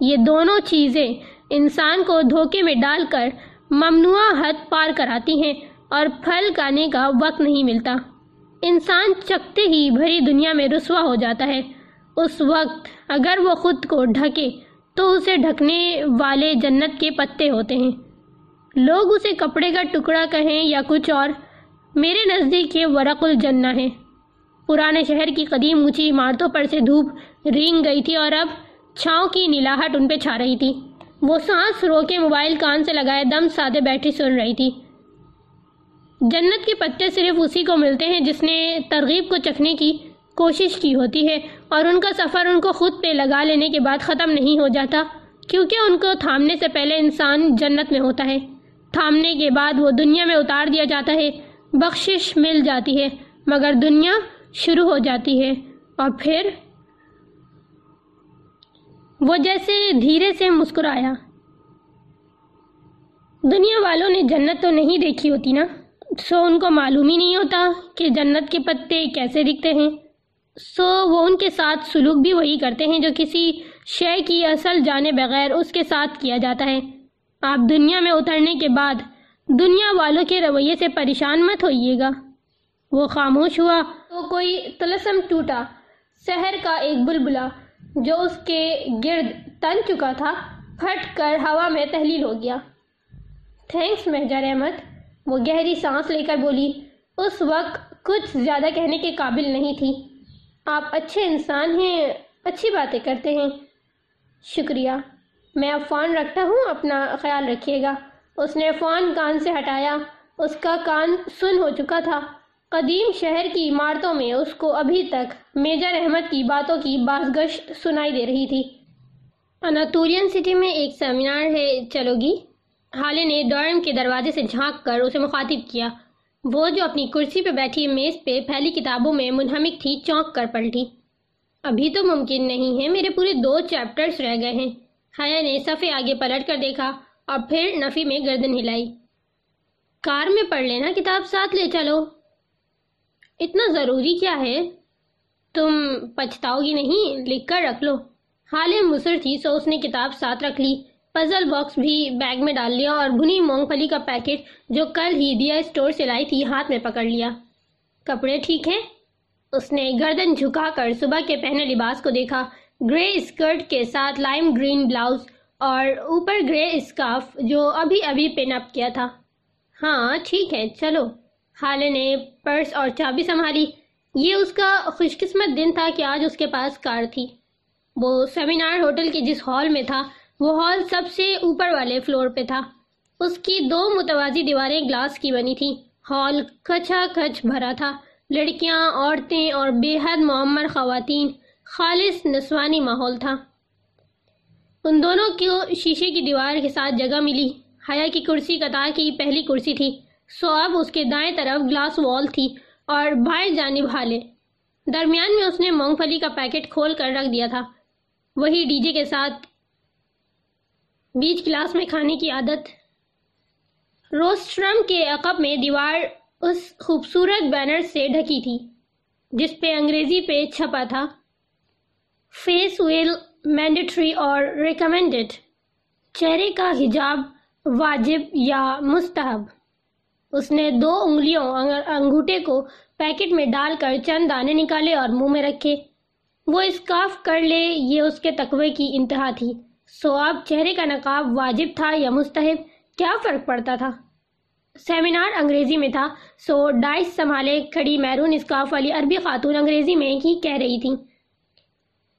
یہ دونوں چیزیں انسان کو دھوکے میں ڈال کر ممنوع حد پار کراتی ہیں اور پھل کھانے کا وقت نہیں ملتا۔ انسان چکتے ہی بھری دنیا میں رسوا ہو جاتا ہے۔ اس وقت اگر وہ خود کو ڈھکے تو اسے ڈھکنے والے جنت کے پتے ہوتے ہیں۔ لوگ اسے کپڑے کا ٹکڑا کہیں یا کچھ اور۔ میرے نزدیک یہ ورق الجنہ ہے۔ پرانے شہر کی قدیم اونچی عمارتوں پر سے دھوپ رینگ گئی تھی اور اب چھاؤں کی نیلاہٹ ان پہ چھا رہی تھی۔ وہ سانس رو کے موبائل کان سے لگائے دم سادے بیٹھی سن رہی تھی۔ جنت کے پتے صرف اسی کو ملتے ہیں جس نے ترغیب کو چکھنے کی۔ کوشش کی ہوتی ہے اور ان کا سفر ان کو خود پہ لگا لینے کے بعد ختم نہیں ہو جاتا، کیونکہ ان کو تھامنے سے پہلے انسان جنت میں ہوتا ہے۔ تھامنے کے بعد وہ دنیا میں اتار دیا جاتا ہے، بخشش مل جاتی ہے، مگر دنیا شروع ہو جاتی ہے۔ اور پھر وہ جیسے دھیرے سے مسکرایا۔ دنیا والوں نے جنت تو نہیں دیکھی ہوتی نا؟ سو ان کو معلوم ہی نہیں ہوتا کہ جنت کے پتے کیسے دکھتے ہیں۔ سو وہ ان کے ساتھ سلوک بھی وہی کرتے ہیں جو کسی شے کی اصل جانے بغیر اس کے ساتھ کیا جاتا ہے۔ آپ دنیا میں اترنے کے بعد دنیا والوں کے رویے سے پریشان مت ہوئیے گا۔ وہ خاموش ہوا۔ تو کوئی تلسم ٹوٹا۔ شہر کا ایک بلبلا جو اس کے گرد تن چکا تھا، پھٹ کر ہوا میں تحلیل ہو گیا۔ تھینکس مہجر احمد وہ گہری سانس لے کر بولی۔ اس وقت کچھ زیادہ کہنے کے قابل نہیں تھی۔ آپ اچھے انسان ہیں، اچھی باتیں کرتے ہیں۔ شکریہ۔ میں اب فون رکھتا ہوں، اپنا خیال رکھیے گا۔ اس نے فون کان سے ہٹایا۔ اس کا کان سن ہو چکا تھا۔ قدیم شہر کی عمارتوں میں اس کو ابھی تک میجر احمد کی باتوں کی بازگشت سنائی دے رہی تھی۔ اناتورین سٹی میں ایک سیمینار ہے، چلو گی۔ حالے نے ڈورم کے دروازے سے جھانک کر اسے مخاطب کیا۔ وہ جو اپنی کرسی پہ بیٹھی میز پہ پھیلی کتابوں میں منہمک تھی، چونک کر پلٹی۔ ابھی تو ممکن نہیں ہے میرے پورے دو چیپٹرز رہ گئے ہیں۔ حیا نے صفحے آگے پلٹ کر دیکھا اور پھر نفی میں گردن ہلائی۔ کار میں پڑھ لینا، کتاب ساتھ لے چلو۔ اتنا ضروری کیا ہے؟ تم پچھتاؤ گی نہیں، لکھ کر رکھ لو۔ حالے مصر تھی، سو اس نے کتاب ساتھ رکھ لی۔ پزل باکس بھی بیگ میں ڈال لیا اور بھنی مونگ پھلی کا پیکٹ جو کل ہی دیا اسٹور سے لائی تھی ہاتھ میں پکڑ لیا۔ کپڑے ٹھیک ہیں؟ اس نے گردن جھکا کر صبح کے پہنے لباس کو دیکھا۔ گرے اسکرٹ کے ساتھ لائم گرین بلاؤز اور اوپر گرے اسکارف جو ابھی ابھی پین اپ کیا تھا۔ ہاں ٹھیک ہے، چلو۔ حالے نے پرس اور چابی سنبھالی۔ یہ اس کا خوش قسمت دن تھا کہ آج اس کے پاس کار تھی۔ وہ سیمینار ہوٹل کے جس ہال میں تھا وہ ہال سب سے اوپر والے فلور پہ تھا۔ اس کی دو متوازی دیواریں گلاس کی بنی تھی ہال کچھا کچھ بھرا تھا۔ لڑکیاں، عورتیں اور بے حد معمر خواتین۔ خالص نسوانی ماحول تھا۔ ان دونوں کو شیشے کی دیوار کے ساتھ جگہ ملی۔ حیا کی کرسی، قطار کی پہلی کرسی تھی۔ سو اب اس کے دائیں طرف گلاس وال تھی اور بھائی جانب حالے۔ درمیان میں اس نے مونگ پھلی کا پیکٹ کھول کر رکھ دیا تھا۔ وہی ڈی جے کے ساتھ بیچ کلاس میں کھانے کی عادت۔ روسٹرم کے عقب میں دیوار اس خوبصورت بینر سے ڈھکی تھی، جس پہ انگریزی پہ چھپا تھا۔ فیس ویل مینڈیٹری اور ریکمینڈڈ۔ چہرے کا حجاب واجب یا مستحب۔ اس نے دو انگلیوں انگوٹھے کو پیکٹ میں ڈال کر چند دانے نکالے اور منہ میں رکھے۔ وہ اسکاف کر لے، یہ اس کے تقوی کی انتہا تھی۔ سو اب چہرے کا نقاب واجب تھا یا مستحب؟ کیا فرق پڑتا تھا؟ سیمینار انگریزی میں تھا، سو ڈائس سنبھالے کھڑی میرون اسکاف والی عربی خاتون انگریزی میں ہی کہہ رہی تھی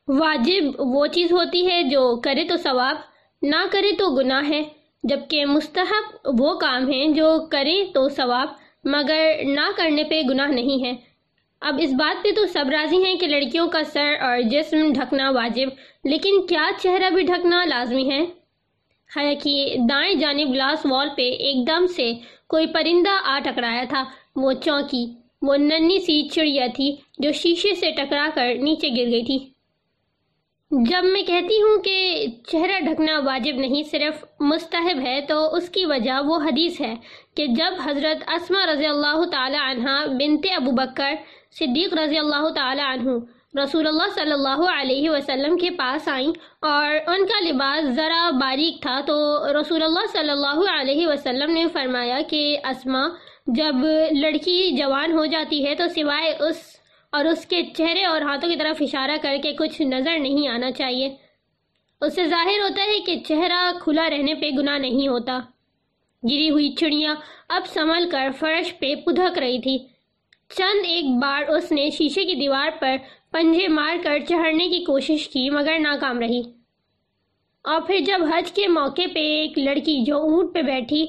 واجب وہ چیز ہوتی ہے جو کرے تو ثواب، نہ کرے تو گناہ ہے، جبکہ مستحب وہ کام ہیں جو کریں تو ثواب، مگر نہ کرنے پہ گناہ نہیں ہے۔ اب اس بات پہ تو سب راضی ہیں کہ لڑکیوں کا سر اور جسم ڈھکنا واجب، لیکن کیا چہرہ بھی ڈھکنا لازمی ہے؟ حالانکہ دائیں جانب گلاس وال پہ ایک دم سے کوئی پرندہ آ ٹکرایا تھا۔ وہ چونکی، وہ ننی سی چڑیا تھی جو شیشے سے ٹکرا کر نیچے گر گئی تھی۔ جب میں کہتی ہوں کہ چہرہ ڈھکنا واجب نہیں، صرف مستحب ہے، تو اس کی وجہ وہ حدیث ہے کہ جب حضرت اسما رضی اللہ تعالی عنہ بنت ابو بکر صدیق رضی اللہ تعالی عنہ رسول اللہ صلی اللہ علیہ وسلم کے پاس آئیں اور ان کا لباس ذرا باریک تھا تو رسول اللہ صلی اللہ علیہ وسلم نے فرمایا کہ اسما جب لڑکی جوان ہو جاتی ہے تو سوائے اس اور اس کے چہرے اور ہاتھوں کی طرف اشارہ کر کے کچھ نظر نہیں آنا چاہیے۔ اس سے ظاہر ہوتا ہے کہ چہرہ کھلا رہنے پہ گناہ نہیں ہوتا۔ گری ہوئی چڑیاں اب سنبھل کر فرش پہ پدھک رہی تھی۔ چند ایک بار اس نے شیشے کی دیوار پر پنجے مار کر چڑھنے کی کوشش کی، مگر ناکام رہی۔ اور پھر جب حج کے موقع پہ ایک لڑکی جو اونٹ پہ بیٹھی،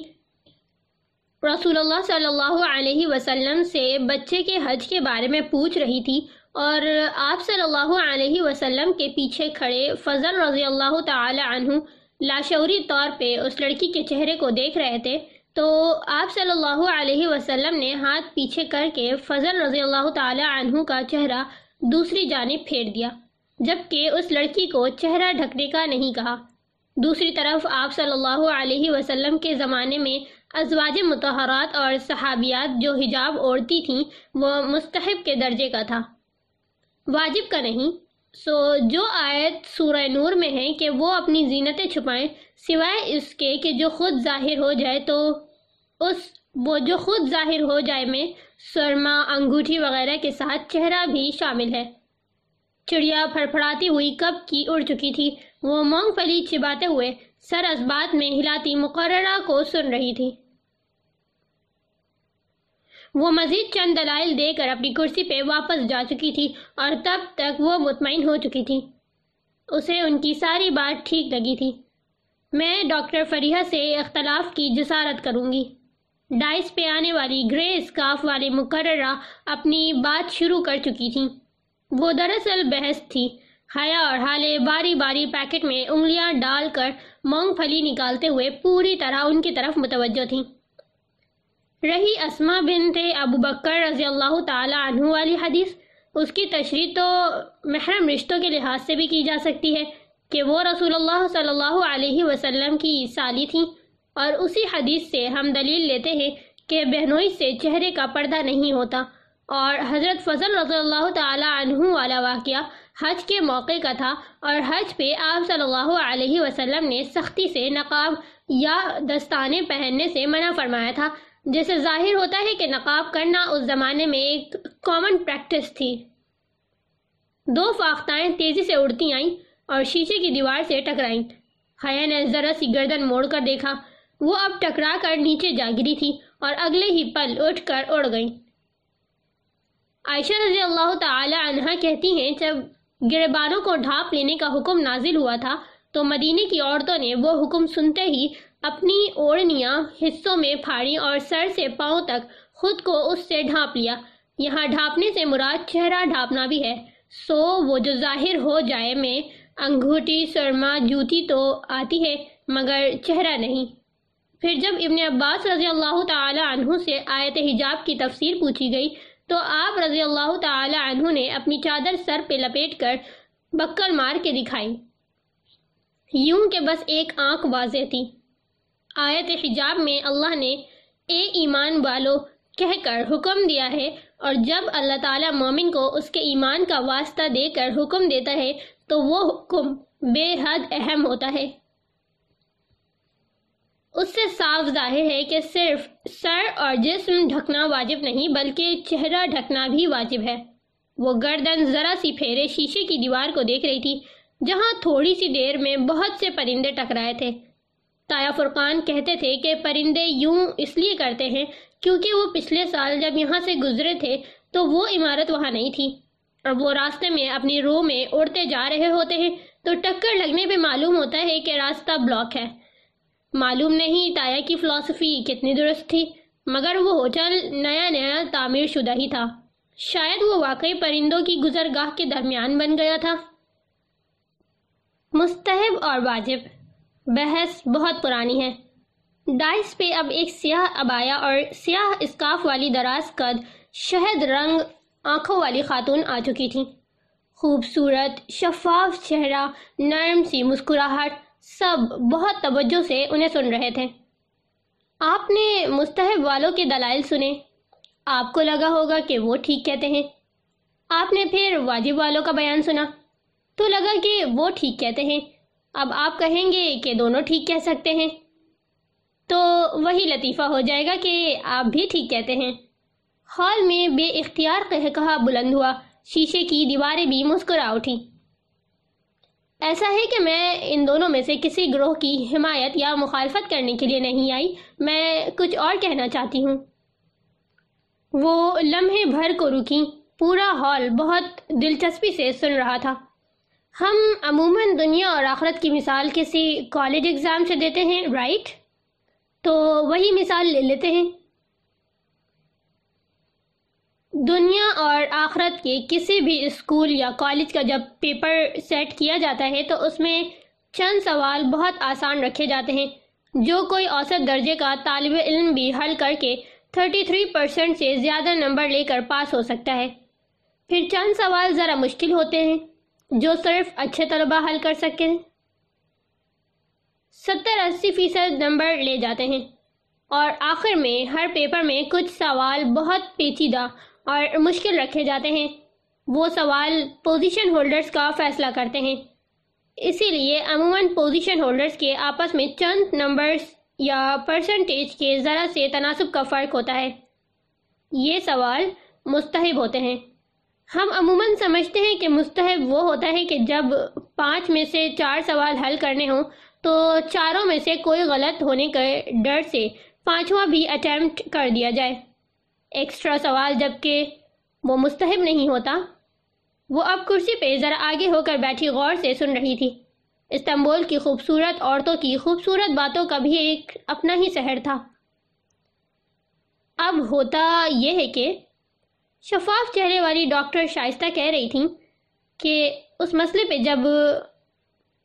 رسول اللہ صلی اللہ علیہ وسلم سے بچے کے حج کے بارے میں پوچھ رہی تھی اور آپ صلی اللہ علیہ وسلم کے پیچھے کھڑے فضل رضی اللہ تعالی عنہ لاشعوری طور پہ اس لڑکی کے چہرے کو دیکھ رہے تھے تو آپ صلی اللہ علیہ وسلم نے ہاتھ پیچھے کر کے فضل رضی اللہ تعالی عنہ کا چہرہ دوسری جانب پھیر دیا، جبکہ اس لڑکی کو چہرہ ڈھکنے کا نہیں کہا۔ دوسری طرف آپ صلی اللہ علیہ وسلم کے زمانے میں ازواج متحرات اور صحابیات جو حجاب اوڑتی تھیں، وہ مستحب کے درجے کا تھا۔ واجب کا نہیں سو جو آیت سورہ نور میں ہے کہ وہ اپنی زینتیں چھپائیں، سوائے اس کے کہ جو خود ظاہر ہو جائے تو اس، وہ جو خود ظاہر ہو جائے میں سرما، انگوٹھی وغیرہ کے ساتھ چہرہ بھی شامل ہے۔ چڑیا پھڑپھڑاتی ہوئی کب کی اڑ چکی تھی۔ وہ مونگ پھلی چباتے ہوئے سر اسبات میں ہلاتی مقررہ کو سن رہی تھی۔ وہ مزید چند دلائل دے کر اپنی کرسی پہ واپس جا چکی تھی اور تب تک وہ مطمئن ہو چکی تھی۔ اسے ان کی ساری بات ٹھیک لگی تھی۔ میں ڈاکٹر فریحہ سے اختلاف کی جسارت کروں گی۔ ڈائس پہ آنے والی گرے اسکاف والے مقررہ اپنی بات شروع کر چکی تھی وہ دراصل بحث تھی۔ حیا اور حالے باری باری پیکٹ میں انگلیاں ڈال کر مونگ پھلی نکالتے ہوئے پوری طرح ان کی طرف متوجہ تھیں۔ رہی اسما بنت ابو بکر رضی اللہ تعالی عنہ والی حدیث۔ اس کی تشریح تو محرم رشتوں کے لحاظ سے بھی کی جا سکتی ہے کہ وہ رسول اللہ صلی اللہ علیہ وسلم کی سالی تھیں۔ اور اسی حدیث سے ہم دلیل لیتے ہیں کہ بہنوئی سے چہرے کا پردہ نہیں ہوتا۔ اور حضرت فضل رضی اللہ تعالی عنہ والا واقعہ حج کے موقع کا تھا اور حج پہ آپ صلی اللہ علیہ وسلم نے سختی سے نقاب یا دستانے پہننے سے منع فرمایا تھا۔ جیسے ظاہر ہوتا ہے کہ نقاب کرنا اس زمانے میں ایک کامن پریکٹس تھی۔ دو فاختائیں تیزی سے اڑتی آئیں اور شیشے کی دیوار سے ٹکرائیں۔ حیا نے ذرا سی گردن موڑ کر دیکھا۔ وہ اب ٹکرا کر نیچے جا گری تھی اور اگلے ہی پل اٹھ کر اڑ گئیں۔ عائشہ رضی اللہ تعالی عنہ کہتی ہیں، جب گربانوں کو ڈھاپ لینے کا حکم نازل ہوا تھا تو مدینے کی عورتوں نے وہ حکم سنتے ہی اپنی اوڑنیاں حصوں میں پھاڑی اور سر سے پاؤں تک خود کو اس سے ڈھانپ لیا۔ یہاں ڈھانپنے سے مراد چہرہ ڈھانپنا بھی ہے۔ سو وہ جو ظاہر ہو جائے میں انگوٹی سرما، جوتی تو آتی ہے، مگر چہرہ نہیں۔ پھر جب ابن عباس رضی اللہ تعالی عنہ سے آیت حجاب کی تفسیر پوچھی گئی، تو آپ رضی اللہ تعالی عنہ نے اپنی چادر سر پہ لپیٹ کر بکر مار کے دکھائی۔ یوں کہ بس ایک آنکھ واضح تھی۔ آیت حجاب میں اللہ نے اے ایمان والو، کہہ کر حکم دیا ہے، اور جب اللہ تعالیٰ مومن کو اس کے ایمان کا واسطہ دے کر حکم دیتا ہے، تو وہ حکم بے حد اہم ہوتا ہے۔ اس سے صاف ظاہر ہے کہ صرف سر اور جسم ڈھکنا واجب نہیں، بلکہ چہرہ ڈھکنا بھی واجب ہے۔ وہ گردن ذرا سی پھیرے شیشے کی دیوار کو دیکھ رہی تھی، جہاں تھوڑی سی دیر میں بہت سے پرندے ٹکرائے تھے۔ تایا فرقان کہتے تھے کہ پرندے یوں اس لیے کرتے ہیں کیونکہ وہ پچھلے سال جب یہاں سے گزرے تھے تو وہ عمارت وہاں نہیں تھی۔ اور وہ راستے میں اپنی رو میں اڑتے جا رہے ہوتے ہیں تو ٹکر لگنے پہ معلوم ہوتا ہے کہ راستہ بلاک ہے۔ معلوم نہیں تایا کی فلسفی کتنی درست تھی، مگر وہ ہوٹل نیا نیا تعمیر شدہ ہی تھا۔ شاید وہ واقعی پرندوں کی گزرگاہ کے درمیان بن گیا تھا۔ مستحب اور واجب۔ بحث بہت پرانی ہے۔ ڈائس پہ اب ایک سیاہ ابایا اور سیاہ اسکاف والی دراز قد شہد رنگ آنکھوں والی خاتون آ چکی تھی خوبصورت، شفاف چہرہ، نرم سی مسکراہٹ، سب بہت توجہ سے انہیں سن رہے تھے۔ آپ نے مستحب والوں کے دلائل سنے۔ آپ کو لگا ہوگا کہ وہ ٹھیک کہتے ہیں۔ آپ نے پھر واجب والوں کا بیان سنا۔ تو لگا کہ وہ ٹھیک کہتے ہیں۔ اب آپ کہیں گے کہ دونوں ٹھیک کہہ سکتے ہیں۔ تو وہی لطیفہ ہو جائے گا کہ آپ بھی ٹھیک کہتے ہیں۔ ہال میں بے اختیار کہہ بلند ہوا۔ شیشے کی دیواریں بھی مسکرا اٹھی ایسا ہے کہ میں ان دونوں میں سے کسی گروہ کی حمایت یا مخالفت کرنے کے لیے نہیں آئی۔ میں کچھ اور کہنا چاہتی ہوں۔ وہ لمحے بھر کو رکی پورا ہال بہت دلچسپی سے سن رہا تھا۔ ہم عموماً دنیا اور آخرت کی مثال کسی کالج ایگزام سے دیتے ہیں رائٹ تو وہی مثال لے لیتے ہیں۔ دنیا اور آخرت کے کسی بھی اسکول یا کالج کا جب پیپر سیٹ کیا جاتا ہے، تو اس میں چند سوال بہت آسان رکھے جاتے ہیں۔ جو کوئی اوسط درجے کا طالب علم بھی حل کر کے 33 پرسنٹ سے زیادہ نمبر لے کر پاس ہو سکتا ہے۔ پھر چند سوال ذرا مشکل ہوتے ہیں۔ جو صرف اچھے طلبہ حل کر سکیں۔ ستر اسی فیصد نمبر لے جاتے ہیں۔ اور آخر میں ہر پیپر میں کچھ سوال بہت پیچیدہ اور مشکل رکھے جاتے ہیں۔ وہ سوال پوزیشن ہولڈرز کا فیصلہ کرتے ہیں۔ اسی لیے عموماً پوزیشن ہولڈرز کے آپس میں چند نمبرز یا پرسنٹیج کے ذرا سے تناسب کا فرق ہوتا ہے۔ یہ سوال مستحب ہوتے ہیں۔ ہم عموماً سمجھتے ہیں کہ مستحب وہ ہوتا ہے کہ جب پانچ میں سے چار سوال حل کرنے ہوں تو چاروں میں سے کوئی غلط ہونے کے ڈر سے پانچواں بھی اٹیمپٹ کر دیا جائے۔ ایکسٹرا سوال جبکہ وہ مستحب نہیں ہوتا۔ وہ اب کرسی پہ ذرا آگے ہو کر بیٹھی غور سے سن رہی تھی۔ استنبول کی خوبصورت عورتوں کی خوبصورت باتوں کا بھی ایک اپنا ہی سحر تھا۔ اب ہوتا یہ ہے کہ شفاف چہرے والی ڈاکٹر شائستہ کہہ رہی تھیں کہ اس مسئلے پہ جب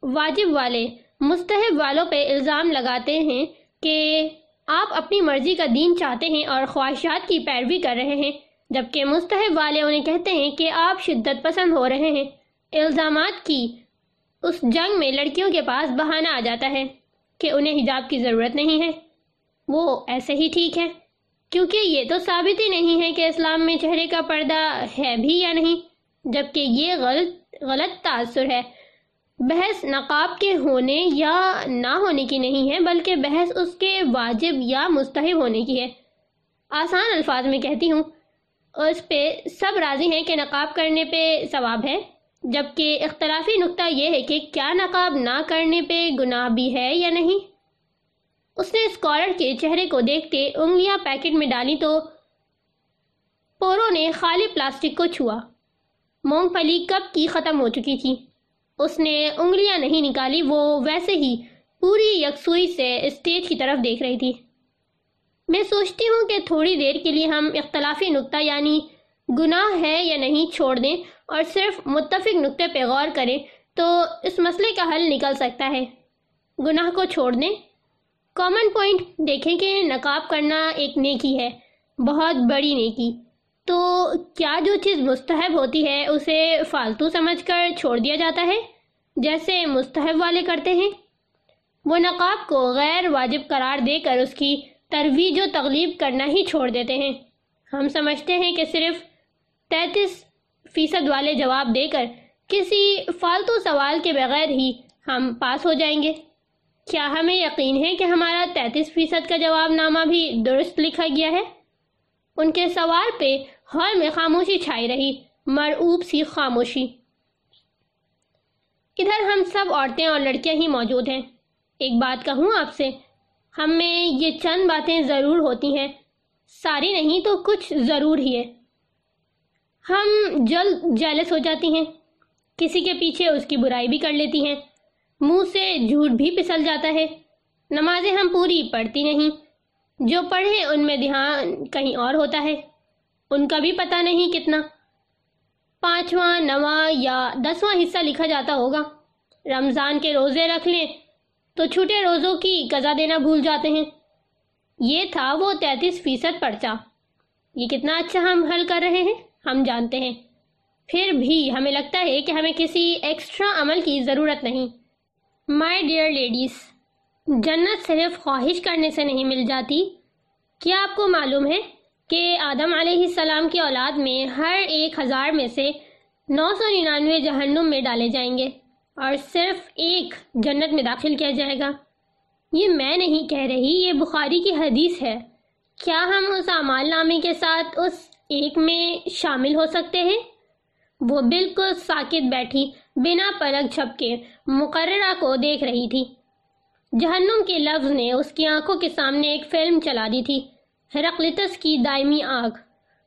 واجب والے مستحب والوں پہ الزام لگاتے ہیں کہ آپ اپنی مرضی کا دین چاہتے ہیں اور خواہشات کی پیروی کر رہے ہیں، جبکہ مستحب والے انہیں کہتے ہیں کہ آپ شدت پسند ہو رہے ہیں۔ الزامات کی اس جنگ میں لڑکیوں کے پاس بہانہ آ جاتا ہے کہ انہیں حجاب کی ضرورت نہیں ہے۔ وہ ایسے ہی ٹھیک ہے کیونکہ یہ تو ثابت ہی نہیں ہے کہ اسلام میں چہرے کا پردہ ہے بھی یا نہیں، جبکہ یہ غلط غلط تاثر ہے۔ بحث نقاب کے ہونے یا نہ ہونے کی نہیں ہے، بلکہ بحث اس کے واجب یا مستحب ہونے کی ہے۔ آسان الفاظ میں کہتی ہوں، اس پہ سب راضی ہیں کہ نقاب کرنے پہ ثواب ہے، جبکہ اختلافی نقطہ یہ ہے کہ کیا نقاب نہ کرنے پہ گناہ بھی ہے یا نہیں۔ اس نے اسکالر کے چہرے کو دیکھتے انگلیاں پیکٹ میں ڈالی تو پورو نے خالی پلاسٹک کو چھوا۔ مونگ پھلی کب کی ختم ہو چکی تھی؟ اس نے انگلیاں نہیں نکالی، وہ ویسے ہی پوری یکسوئی سے اسٹیج کی طرف دیکھ رہی تھی۔ میں سوچتی ہوں کہ تھوڑی دیر کے لیے ہم اختلافی نقطہ یعنی گناہ ہے یا نہیں چھوڑ دیں اور صرف متفق نقطے پہ غور کریں تو اس مسئلے کا حل نکل سکتا ہے۔ گناہ کو چھوڑ دیں۔ کامن پوائنٹ دیکھیں کہ نقاب کرنا ایک نیکی ہے، بہت بڑی نیکی۔ تو کیا جو چیز مستحب ہوتی ہے، اسے فالتو سمجھ کر چھوڑ دیا جاتا ہے، جیسے مستحب والے کرتے ہیں؟ وہ نقاب کو غیر واجب قرار دے کر اس کی ترویج و تغلیب کرنا ہی چھوڑ دیتے ہیں۔ ہم سمجھتے ہیں کہ صرف تینتیس فیصد والے جواب دے کر کسی فالتو سوال کے بغیر ہی ہم پاس ہو جائیں گے۔ کیا ہمیں یقین ہے کہ ہمارا تینتیس فیصد کا جواب نامہ بھی درست لکھا گیا ہے؟ ان کے سوال پہ ہال میں خاموشی چھائی رہی، مرعوب سی خاموشی۔ ادھر ہم سب عورتیں اور لڑکیاں ہی موجود ہیں۔ ایک بات کہوں آپ سے، ہم میں یہ چند باتیں ضرور ہوتی ہیں۔ ساری نہیں تو کچھ ضرور ہی ہے۔ ہم جلد جیلس ہو جاتی ہیں۔ کسی کے پیچھے اس کی برائی بھی کر لیتی ہیں۔ منہ سے جھوٹ بھی پسل جاتا ہے۔ نمازیں ہم پوری پڑھتی نہیں۔ جو پڑھیں ان میں دھیان کہیں اور ہوتا ہے۔ ان کا بھی پتہ نہیں کتنا۔ پانچواں، نواں یا دسواں حصہ لکھا جاتا ہوگا۔ رمضان کے روزے رکھ لیں تو چھوٹے روزوں کی قضا دینا بھول جاتے ہیں۔ یہ تھا وہ تینتیس فیصد پرچہ۔ یہ کتنا اچھا ہم حل کر رہے ہیں، ہم جانتے ہیں۔ پھر بھی ہمیں لگتا ہے کہ ہمیں کسی ایکسٹرا عمل کی ضرورت نہیں۔ مائی ڈیئر لیڈیز جنت صرف خواہش کرنے سے نہیں مل جاتی۔ کیا آپ کو معلوم ہے کہ آدم علیہ السلام کی اولاد میں ہر ایک ہزار میں سے نو سو ننانوے جہنم میں ڈالے جائیں گے اور صرف ایک جنت میں داخل کیا جائے گا؟ یہ میں نہیں کہہ رہی، یہ بخاری کی حدیث ہے۔ کیا ہم اس اعمال نامے کے ساتھ اس ایک میں شامل ہو سکتے ہیں؟ وہ بالکل ساکت بیٹھی بنا پلک جھپ کے مقررہ کو دیکھ رہی تھی۔ جہنم کے لفظ نے اس کی آنکھوں کے سامنے ایک فلم چلا دی تھی۔ ہرقلتس کی دائمی آگ۔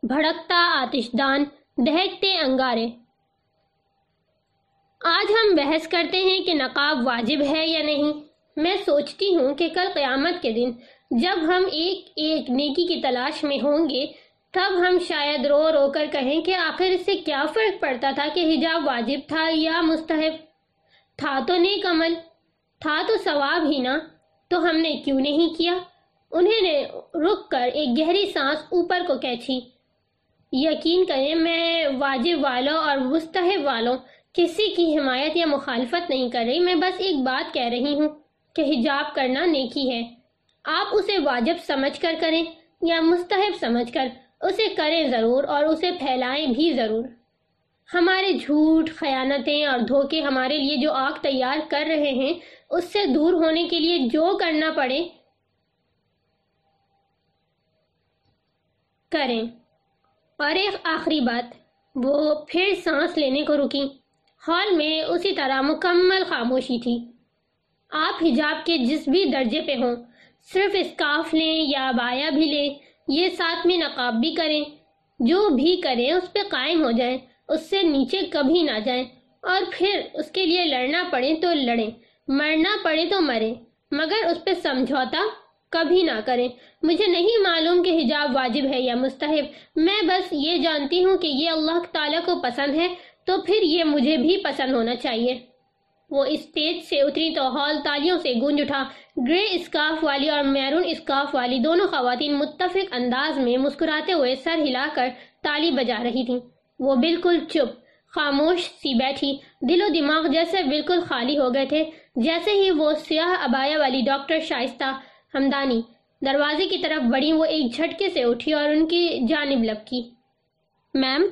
بھڑکتا آتش دان۔ دہکتے انگارے۔ آج ہم بحث کرتے ہیں کہ نقاب واجب ہے یا نہیں۔ میں سوچتی ہوں کہ کل قیامت کے دن جب ہم ایک ایک نیکی کی تلاش میں ہوں گے تب ہم شاید رو رو کر کہیں کہ آخر اس سے کیا فرق پڑتا تھا کہ حجاب واجب تھا یا مستحب؟ تھا تو نیک عمل، تھا تو ثواب ہی نا، تو ہم نے کیوں نہیں کیا؟ انہیں نے رک کر ایک گہری سانس اوپر کو کہچی یقین کریں میں واجب والوں اور مستحب والوں کسی کی حمایت یا مخالفت نہیں کر رہی، میں بس ایک بات کہہ رہی ہوں کہ حجاب کرنا نیکی ہے۔ آپ اسے واجب سمجھ کر کریں یا مستحب سمجھ کر اسے کریں ضرور اور اسے پھیلائیں بھی ضرور۔ ہمارے جھوٹ، خیانتیں اور دھوکے ہمارے لیے جو آگ تیار کر رہے ہیں، اس سے دور ہونے کے لیے جو کرنا پڑے، کریں۔ اور ایک آخری بات، وہ پھر سانس لینے کو رکی۔ ہال میں اسی طرح مکمل خاموشی تھی۔ آپ حجاب کے جس بھی درجے پہ ہوں، صرف اسکاف لیں یا بایا بھی لیں یہ ساتھ میں نقاب بھی کریں۔ جو بھی کریں، اس پہ قائم ہو جائیں۔ اس سے نیچے کبھی نہ جائیں۔ اور پھر اس کے لیے لڑنا پڑے تو لڑیں۔ مرنا پڑے تو مریں۔ مگر اس پہ سمجھوتا کبھی نہ کریں۔ مجھے نہیں معلوم کہ حجاب واجب ہے یا مستحب۔ میں بس یہ جانتی ہوں کہ یہ اللہ تعالیٰ کو پسند ہے۔ تو پھر یہ مجھے بھی پسند ہونا چاہیے۔ وہ اسٹیج سے اتری تو ہال تالیوں سے گونج اٹھا۔ گرے اسکارف والی اور میرون اسکارف والی دونوں خواتین متفق انداز میں مسکراتے ہوئے سر ہلا کر تالی بجا رہی تھیں۔ وہ بالکل چپ، خاموش سی بیٹھی۔ دل و دماغ جیسے بالکل خالی ہو گئے تھے۔ جیسے ہی وہ سیاہ ابایا والی ڈاکٹر شائستہ ہمدانی دروازے کی طرف بڑی وہ ایک جھٹکے سے اٹھی اور ان کی جانب لپکی۔ میم،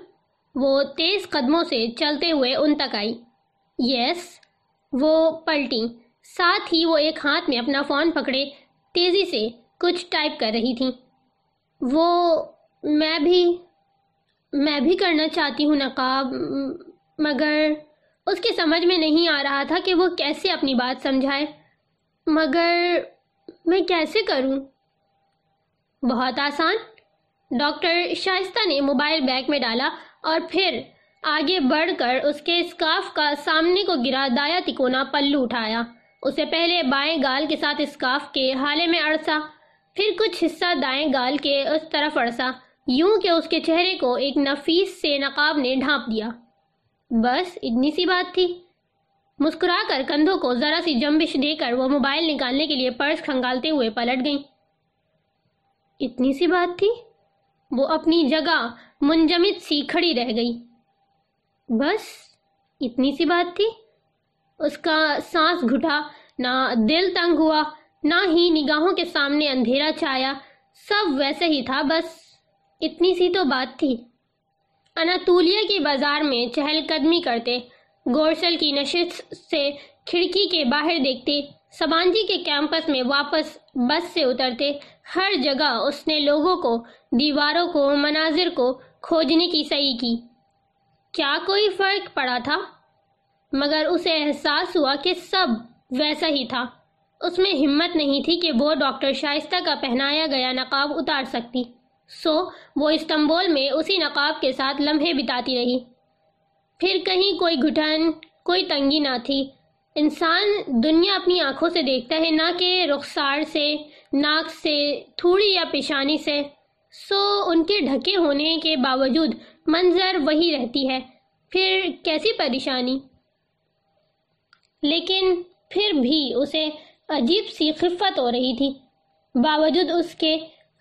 وہ تیز قدموں سے چلتے ہوئے ان تک آئی۔ یس؟ وہ پلٹی ساتھ ہی وہ ایک ہاتھ میں اپنا فون پکڑے، تیزی سے کچھ ٹائپ کر رہی تھی وہ میں بھی میں بھی کرنا چاہتی ہوں نقاب، مگر اس کی سمجھ میں نہیں آ رہا تھا کہ وہ کیسے اپنی بات سمجھائے۔ مگر میں کیسے کروں؟ بہت آسان۔ ڈاکٹر شائستہ نے موبائل بیگ میں ڈالا اور پھر آگے بڑھ کر اس کے اسکارف کا سامنے کو گرا دایا تکونا پلو اٹھایا۔ اسے پہلے بائیں گال کے ساتھ اسکارف کے حالے میں اڑسا پھر کچھ حصہ دائیں گال کے اس طرف اڑسا یوں کہ اس کے چہرے کو ایک نفیس سے نقاب نے ڈھانپ دیا۔ بس اتنی سی بات تھی۔ مسکرا کر کندھوں کو ذرا سی جمبش دے کر وہ موبائل نکالنے کے لیے پرس کھنگالتے ہوئے پلٹ گئیں۔ اتنی سی بات تھی؟ وہ اپنی جگہ منجمد سی کھڑی رہ گئی۔ بس، اتنی سی بات تھی۔ اس کا سانس گھٹا، نہ دل تنگ ہوا، نہ ہی نگاہوں کے سامنے اندھیرا چھایا۔ سب ویسے ہی تھا، بس اتنی سی تو بات تھی۔ اناتولیا کی بازار میں چہل قدمی کرتے، گورسل کی نشست سے کھڑکی کے باہر دیکھتے، سبانجی کے کیمپس میں واپس بس سے اترتے۔ ہر جگہ اس نے لوگوں کو، دیواروں کو، مناظر کو کھوجنے کی صحیح کی۔ کیا کوئی فرق پڑا تھا؟ مگر اسے احساس ہوا کہ سب ویسا ہی تھا۔ اس میں ہمت نہیں تھی کہ وہ ڈاکٹر شائستہ کا پہنایا گیا نقاب اتار سکتی۔ سو وہ استنبول میں اسی نقاب کے ساتھ لمحے بتاتی رہی۔ پھر کہیں کوئی گھٹن، کوئی تنگی نہ تھی۔ انسان دنیا اپنی آنکھوں سے دیکھتا ہے، نہ کہ رخسار سے، ناک سے، تھوڑی یا پیشانی سے۔ سو ان کے ڈھکے ہونے کے باوجود منظر وہی رہتی ہے۔ پھر کیسی پریشانی؟ لیکن پھر بھی اسے عجیب سی خفت ہو رہی تھی۔ باوجود اس کے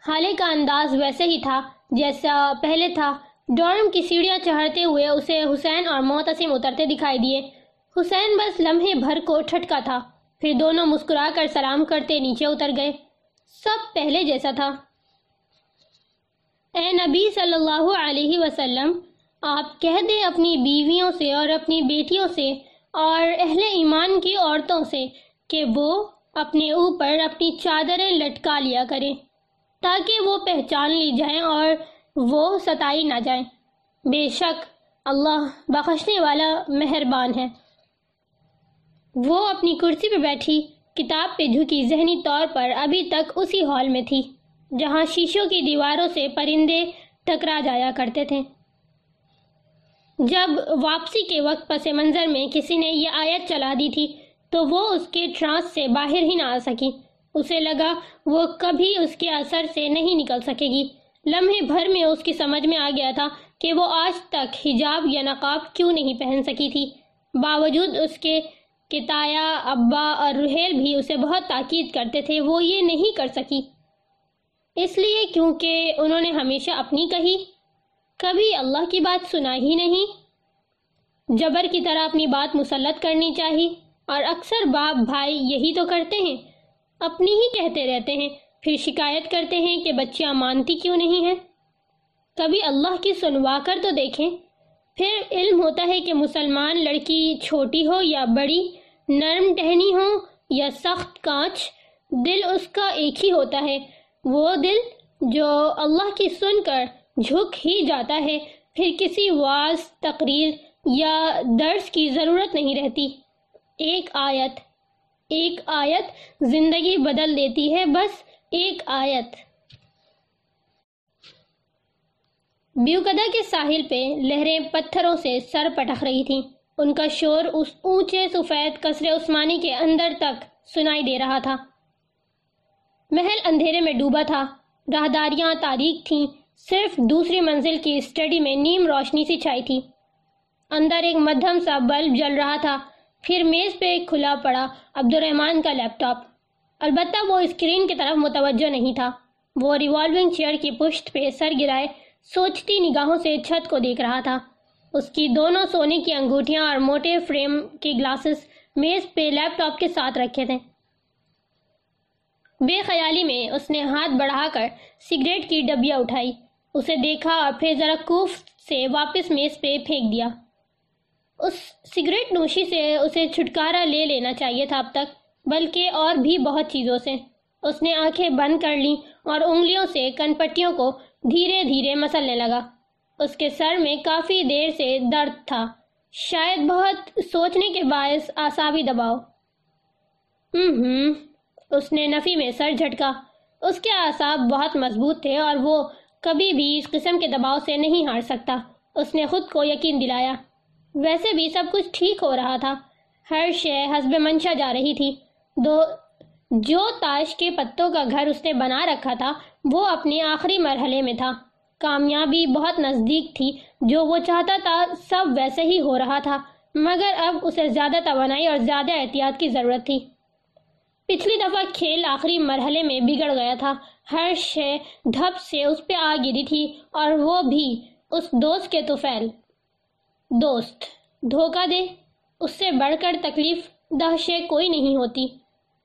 حالے کا انداز ویسے ہی تھا جیسا پہلے تھا۔ ڈورم کی سیڑھیاں چڑھتے ہوئے اسے حسین اور محتسم اترتے دکھائی دیے۔ حسین بس لمحے بھر کو ٹھٹکا تھا۔ پھر دونوں مسکرا کر سلام کرتے نیچے اتر گئے۔ سب پہلے جیسا تھا۔ اے نبی صلی اللہ علیہ وسلم، آپ کہہ دیں اپنی بیویوں سے اور اپنی بیٹیوں سے اور اہل ایمان کی عورتوں سے کہ وہ اپنے اوپر اپنی چادریں لٹکا لیا کریں، تاکہ وہ پہچان لی جائیں اور وہ ستائی نہ جائیں۔ بے شک اللہ بخشنے والا مہربان ہے۔ وہ اپنی کرسی پہ بیٹھی، کتاب پہ جھکی ذہنی طور پر ابھی تک اسی ہال میں تھی۔ جہاں شیشوں کی دیواروں سے پرندے ٹکرا جایا کرتے تھے۔ جب واپسی کے وقت پس منظر میں کسی نے یہ آیت چلا دی تھی، تو وہ اس کے ٹرانس سے باہر ہی نہ آ سکی۔ اسے لگا، وہ کبھی اس کے اثر سے نہیں نکل سکے گی۔ لمحے بھر میں اس کی سمجھ میں آ گیا تھا کہ وہ آج تک حجاب یا نقاب کیوں نہیں پہن سکی تھی۔ باوجود اس کے کتایا ابا اور رحیل بھی اسے بہت تاکید کرتے تھے، وہ یہ نہیں کر سکی۔ اس لیے کیونکہ انہوں نے ہمیشہ اپنی کہی، کبھی اللہ کی بات سنا ہی نہیں۔ جبر کی طرح اپنی بات مسلط کرنی چاہی، اور اکثر باپ بھائی یہی تو کرتے ہیں، اپنی ہی کہتے رہتے ہیں۔ پھر شکایت کرتے ہیں کہ بچیاں مانتی کیوں نہیں ہیں۔ کبھی اللہ کی سنوا کر تو دیکھیں۔ پھر علم ہوتا ہے کہ مسلمان لڑکی چھوٹی ہو یا بڑی، نرم ٹہنی ہو یا سخت کانچ، دل اس کا ایک ہی ہوتا ہے۔ وہ دل جو اللہ کی سن کر جھک ہی جاتا ہے، پھر کسی واز تقریر یا درس کی ضرورت نہیں رہتی۔ ایک آیت ایک آیت زندگی بدل دیتی ہے، بس ایک آیت۔ بیوکدہ کے ساحل پہ لہریں پتھروں سے سر پٹخ رہی تھیں۔ ان کا شور اس اونچے سفید کسر عثمانی کے اندر تک سنائی دے رہا تھا۔ محل اندھیرے میں ڈوبا تھا۔ راہداریاں تاریخ تھیں۔ صرف دوسری منزل کی اسٹڈی میں نیم روشنی سی چھائی تھی۔ اندر ایک مدھم سا بلب جل رہا تھا۔ پھر میز پہ کھلا پڑا عبد الرحمن کا لیپ ٹاپ۔ البتہ وہ اسکرین کی طرف متوجہ نہیں تھا۔ وہ ریوالونگ چیئر کی پشت پہ سر گرائے سوچتی نگاہوں سے چھت کو دیکھ رہا تھا۔ اس کی دونوں سونے کی انگوٹھیاں اور موٹے فریم کے گلاسز میز پہ لیپ ٹاپ کے ساتھ رکھے تھے۔ بے خیالی میں اس نے ہاتھ بڑھا کر سگریٹ کی ڈبیا اٹھائی۔ اسے دیکھا اور پھر ذرا کوف سے واپس میز پہ پھینک دیا۔ اس سگریٹ نوشی سے اسے چھٹکارا لے لینا چاہیے تھا اب تک، بلکہ اور بھی بہت چیزوں سے۔ اس نے آنکھیں بند کر لیں اور انگلیوں سے کن پٹیوں کو دھیرے دھیرے مسلنے لگا۔ اس کے سر میں کافی دیر سے درد تھا۔ شاید بہت سوچنے کے باعث آسابی دباؤ۔ ہم اس نے نفی میں سر جھٹکا۔ اس کے آساب بہت مضبوط تھے اور وہ کبھی بھی اس قسم کے دباؤ سے نہیں ہار سکتا۔ اس نے خود کو یقین دلایا۔ ویسے بھی سب کچھ ٹھیک ہو رہا تھا۔ ہر شے حسب منشا جا رہی تھی۔ دو، جو تاش کے پتوں کا گھر اس نے بنا رکھا تھا، وہ اپنے آخری مرحلے میں تھا۔ کامیابی بہت نزدیک تھی، جو وہ چاہتا تھا سب ویسے ہی ہو رہا تھا۔ مگر اب اسے زیادہ توانائی اور زیادہ احتیاط کی ضرورت تھی۔ پچھلی دفعہ کھیل آخری مرحلے میں بگڑ گیا تھا۔ ہر شے دھپ سے اس پہ آ گری تھی اور وہ بھی اس دوست کے توفیل۔ دوست، دھوکہ دے، اس سے بڑھ کر تکلیف دہشے کوئی نہیں ہوتی۔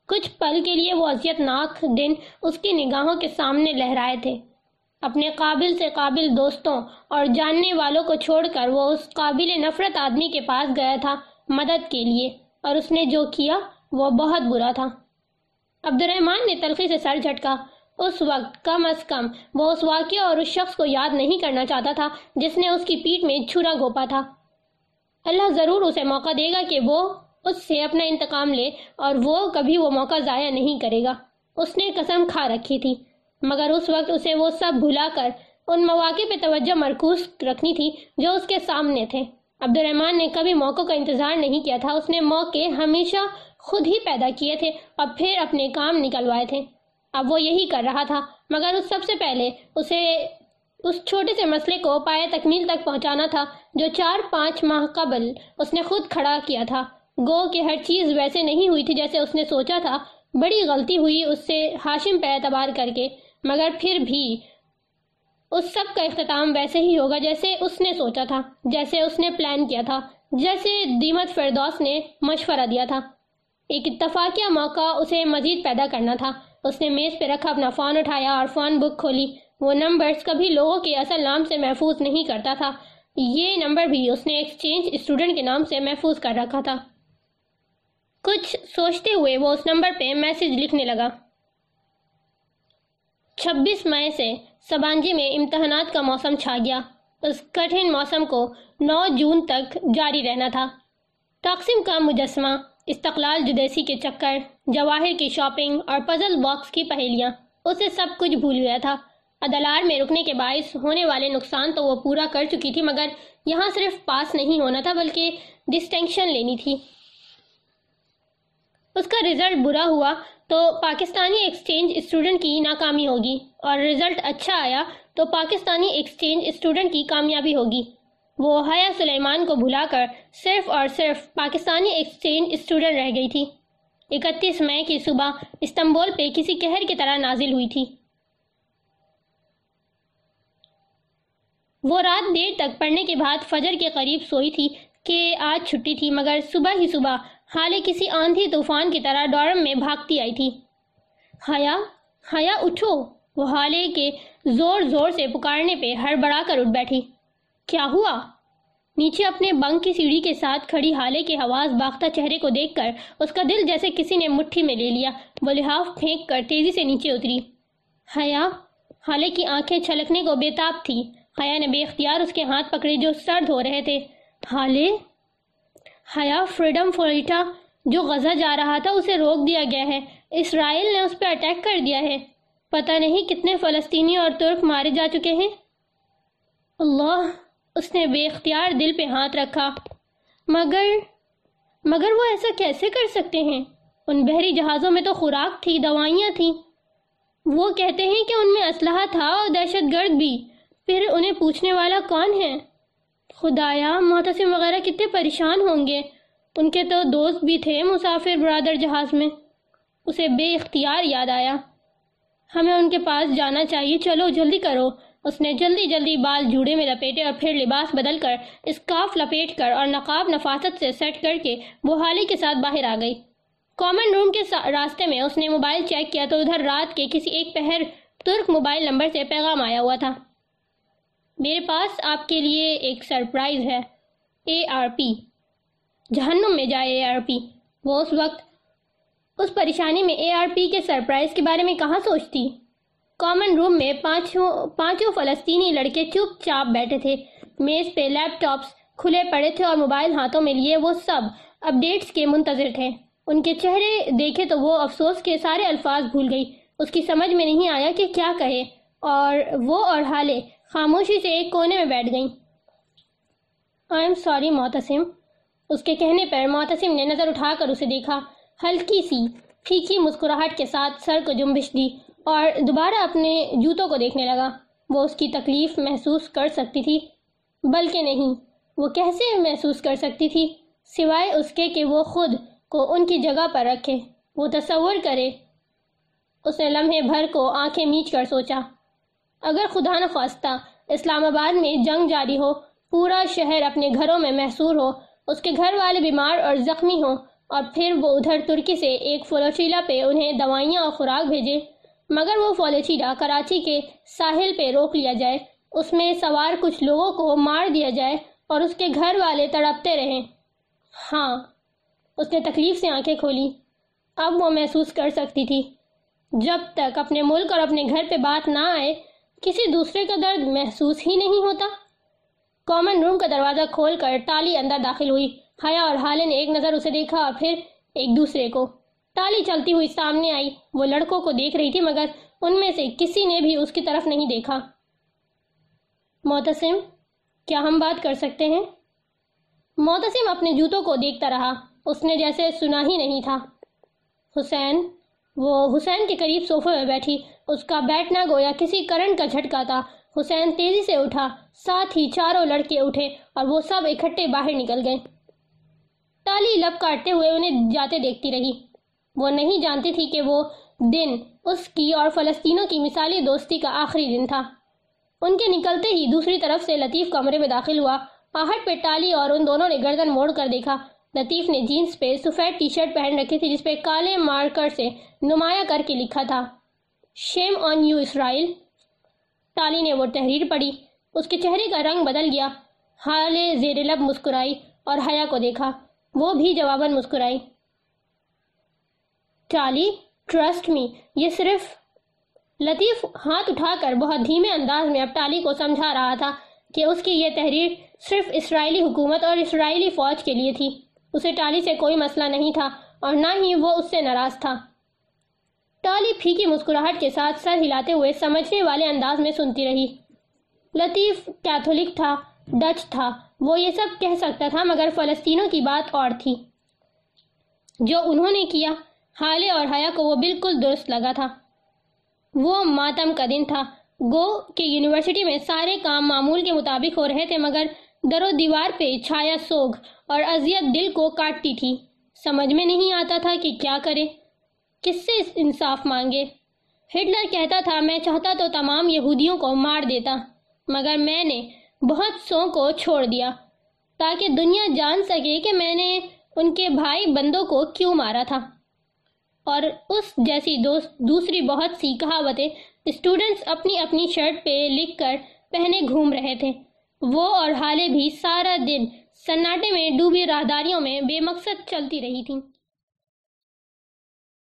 کچھ پل کے لیے وہ عذیت ناک دن اس کی نگاہوں کے سامنے لہرائے تھے۔ اپنے قابل سے قابل دوستوں اور جاننے والوں کو چھوڑ کر وہ اس قابل نفرت آدمی کے پاس گیا تھا مدد کے لیے اور اس نے جو کیا وہ بہت برا تھا۔ عبد الرحمن نے تلخی سے سر جھٹکا۔ اس وقت کم از کم وہ اس واقعہ اور اس شخص کو یاد نہیں کرنا چاہتا تھا جس نے اس کی پیٹ میں چھرا گھوپا تھا۔ اللہ ضرور اسے موقع دے گا کہ وہ اس سے اپنا انتقام لے اور وہ کبھی وہ موقع ضائع نہیں کرے گا۔ اس نے قسم کھا رکھی تھی، مگر اس وقت اسے وہ سب بھلا کر ان مواقع پہ توجہ مرکوز رکھنی تھی جو اس کے سامنے تھے۔ عبد الرحمن نے کبھی موقع کا انتظار نہیں کیا تھا۔ اس نے موقع ہمیشہ خود ہی پیدا کیے تھے اور پھر اپنے کام نکلوائے تھے۔ اب وہ یہی کر رہا تھا، مگر اس سب سے پہلے اسے اس چھوٹے سے مسئلے کو پائے تکمیل تک پہنچانا تھا، جو چار پانچ ماہ قبل اس نے خود کھڑا کیا تھا۔ گو کہ ہر چیز ویسے نہیں ہوئی تھی جیسے اس نے سوچا تھا۔ بڑی غلطی ہوئی اس سے ہاشم پہ اعتبار کر کے، مگر پھر بھی اس سب کا اختتام ویسے ہی ہوگا جیسے اس نے سوچا تھا، جیسے اس نے پلان کیا تھا، جیسے دیمت فردوس نے مشورہ دیا تھا۔ ایک اتفاقیہ موقع اسے مزید پیدا کرنا تھا۔ اس نے میز پہ رکھا، اپنا فون اٹھایا اور فون بک کھولی۔ وہ نمبرز کبھی لوگوں کے اصل نام سے محفوظ نہیں کرتا تھا۔ یہ نمبر بھی اس نے ایکسچینج اسٹوڈنٹ کے نام سے محفوظ کر رکھا تھا۔ کچھ سوچتے ہوئے وہ اس نمبر پہ میسج لکھنے لگا۔ چھبیس مئی سے سبانجی میں امتحانات کا موسم چھا گیا۔ اس کٹھن موسم کو نو جون تک جاری رہنا تھا۔ تقسیم کا مجسمہ، استقلال جدیسی کے چکر، جواہر کی شاپنگ اور پزل باکس کی پہیلیاں۔ اسے سب کچھ بھول گیا تھا۔ عدلار میں رکنے کے باعث ہونے والے نقصان تو وہ پورا کر چکی تھی، مگر یہاں صرف پاس نہیں ہونا تھا، بلکہ ڈسٹنکشن لینی تھی۔ اس کا رزلٹ برا ہوا تو پاکستانی ایکسچینج اسٹوڈنٹ کی ناکامی ہوگی اور رزلٹ اچھا آیا تو پاکستانی ایکسچینج اسٹوڈنٹ کی کامیابی ہوگی۔ وہ حیا سلیمان کو بھلا کر صرف اور صرف پاکستانی ایکسچینج اسٹوڈنٹ رہ گئی تھی۔ اکتیس مئی کی صبح استنبول پہ کسی کہر کی طرح نازل ہوئی تھی۔ وہ رات دیر تک پڑھنے کے بعد فجر کے قریب سوئی تھی کہ آج چھٹی تھی، مگر صبح ہی صبح حالے کسی آندھی طوفان کی طرح ڈورم میں بھاگتی آئی تھی۔ حیا حیا، اٹھو۔ وہ حالے کے زور زور سے پکارنے پہ ہر بڑا کر اٹھ بیٹھی۔ کیا ہوا؟ نیچے اپنے بنک کی سیڑھی کے ساتھ کھڑی حالے کے حواس باختہ چہرے کو دیکھ کر اس کا دل جیسے کسی نے مٹھی میں لے لیا۔ وہ لحاف پھینک کر تیزی سے نیچے اتری۔ حیا، حالے کی آنکھیں چھلکنے کو بےتاب تھی۔ حیا نے بے اختیار اس کے ہاتھ پکڑے جو سرد ہو رہے تھے۔ حالے؟ حیا فریڈم فوریٹا جو غزہ جا رہا تھا اسے روک دیا گیا ہے۔ اسرائیل نے اس پہ اٹیک کر دیا ہے۔ پتہ نہیں کتنے فلسطینی اور ترک مارے جا چکے ہیں۔ اللہ، اس نے بے اختیار دل پہ ہاتھ رکھا۔ مگر مگر وہ ایسا کیسے کر سکتے ہیں؟ ان بحری جہازوں میں تو خوراک تھی، دوائیاں تھیں۔ وہ کہتے ہیں کہ ان میں اسلحہ تھا اور دہشت گرد بھی۔ پھر انہیں پوچھنے والا کون ہے؟ خدایا محتسم وغیرہ کتنے پریشان ہوں گے۔ ان کے تو دوست بھی تھے مسافر برادر جہاز میں۔ اسے بے اختیار یاد آیا۔ ہمیں ان کے پاس جانا چاہیے۔ چلو، جلدی کرو۔ اس نے جلدی جلدی بال جوڑے میں لپیٹے اور پھر لباس بدل کر اسکاف لپیٹ کر اور نقاب نفاست سے سیٹ کر کے وہ حالی کے ساتھ باہر آ گئی۔ کامن روم کے راستے میں اس نے موبائل چیک کیا تو ادھر رات کے کسی ایک پہر ترک موبائل نمبر سے پیغام آیا ہوا تھا۔ میرے پاس آپ کے لیے ایک سرپرائز ہے اے آر پی جہنم میں جائے اے آر پی وہ اس وقت اس پریشانی میں اے آر پی کے سرپرائز کے بارے میں کہاں سوچتی؟ کامن روم میں پانچوں پانچوں فلسطینی لڑکے چپ چاپ بیٹھے تھے۔ میز پہ لیپ ٹاپس کھلے پڑے تھے اور موبائل ہاتھوں میں لیے وہ سب اپڈیٹس کے منتظر تھے۔ ان کے چہرے دیکھے تو وہ افسوس کے سارے الفاظ بھول گئی۔ اس کی سمجھ میں نہیں آیا کہ کیا کہے۔ اور وہ اور حالے خاموشی سے ایک کونے میں بیٹھ گئیں۔ آئی ایم سوری محتسم اس کے کہنے پر محتسم نے نظر اٹھا کر اسے دیکھا۔ ہلکی سی پھیکی مسکراہٹ کے ساتھ سر کو جنبش دی اور دوبارہ اپنے جوتوں کو دیکھنے لگا۔ وہ اس کی تکلیف محسوس کر سکتی تھی، بلکہ نہیں، وہ کیسے محسوس کر سکتی تھی؟ سوائے اس کے کہ وہ خود کو ان کی جگہ پر رکھے، وہ تصور کرے۔ اس نے لمحے بھر کو آنکھیں میچ کر سوچا۔ اگر خدا نخواستہ اسلام آباد میں جنگ جاری ہو، پورا شہر اپنے گھروں میں محصور ہو، اس کے گھر والے بیمار اور زخمی ہوں اور پھر وہ ادھر ترکی سے ایک فلوچیلا پہ انہیں دوائیاں اور خوراک بھیجے، مگر وہ فولچیرا کراچی کے ساحل پہ روک لیا جائے، اس میں سوار کچھ لوگوں کو مار دیا جائے اور اس کے گھر والے تڑپتے رہیں۔ ہاں اس نے تکلیف سے آنکھیں کھولی۔ اب وہ محسوس کر سکتی تھی، جب تک اپنے ملک اور اپنے گھر پہ بات نہ آئے کسی دوسرے کا درد محسوس ہی نہیں ہوتا۔ کامن روم کا دروازہ کھول کر ٹالی اندر داخل ہوئی۔ حیا اور حالے نے ایک نظر اسے دیکھا اور پھر ایک دوسرے کو۔ ٹالی چلتی ہوئی سامنے آئی۔ وہ لڑکوں کو دیکھ رہی تھی مگر ان میں سے کسی نے بھی اس کی طرف نہیں دیکھا۔ محتسم کیا ہم بات کر سکتے ہیں؟ محتسم اپنے جوتوں کو دیکھتا رہا۔ اس نے جیسے سنا ہی نہیں تھا۔ حسین وہ حسین کے قریب صوفے میں بیٹھی۔ اس کا بیٹھنا گویا، کسی کرنٹ کا جھٹکا تھا۔ حسین تیزی سے اٹھا، ساتھ ہی چاروں لڑکے اٹھے اور وہ سب اکٹھے باہر نکل گئے۔ ٹالی لب کاٹتے ہوئے انہیں جاتے دیکھتی رہی۔ وہ نہیں جانتی تھی کہ وہ دن اس کی اور فلسطینوں کی مثالی دوستی کا آخری دن تھا۔ ان کے نکلتے ہی دوسری طرف سے لطیف کمرے میں داخل ہوا۔ آہٹ پہ ٹالی اور ان دونوں نے گردن موڑ کر دیکھا۔ لطیف نے جینز پہ سفید ٹی شرٹ پہن رکھی تھی جس پہ کالے مارکر سے نمایاں کر کے لکھا تھا شیم آن یو اسرائیل ٹالی نے وہ تحریر پڑھی، اس کے چہرے کا رنگ بدل گیا۔ حالے زیر لب مسکرائی اور حیا کو دیکھا، وہ بھی جواباً مسکرائی۔ ٹالی، ٹرسٹ می، یہ صرف لطیف ہاتھ اٹھا کر بہت دھیمے انداز میں اب ٹالی کو سمجھا رہا تھا کہ اس کی یہ تحریر صرف اسرائیلی حکومت اور اسرائیلی فوج کے لیے تھی۔ اسے ٹالی سے کوئی مسئلہ نہیں تھا اور نہ ہی وہ اس سے ناراض تھا۔ ٹالی پھیکی مسکراہٹ کے ساتھ سر ہلاتے ہوئے سمجھنے والے انداز میں سنتی رہی۔ لطیف کیتھولک تھا، ڈچ تھا، وہ یہ سب کہہ سکتا تھا مگر فلسطینوں کی بات اور تھی۔ جو انہوں نے کیا، حالے اور حیا کو وہ بالکل درست لگا تھا۔ وہ ماتم کا دن تھا۔ گو کہ یونیورسٹی میں سارے کام معمول کے مطابق ہو رہے تھے مگر در و دیوار پہ چھایا سوگ اور اذیت دل کو کاٹتی تھی۔ سمجھ میں نہیں آتا تھا کہ کیا کرے۔ کس سے انصاف مانگے؟ ہٹلر کہتا تھا، میں چاہتا تو تمام یہودیوں کو مار دیتا، مگر میں نے بہت سو کو چھوڑ دیا، تاکہ دنیا جان سکے کہ میں نے ان کے بھائی بندوں کو کیوں مارا تھا۔ اور اس جیسی دوست دوسری بہت سی کہاوتیں اسٹوڈنٹس اپنی اپنی شرٹ پہ لکھ کر پہنے گھوم رہے تھے۔ وہ اور حالے بھی سارا دن سناٹے میں ڈوبی راہداریوں میں بے مقصد چلتی رہی تھیں۔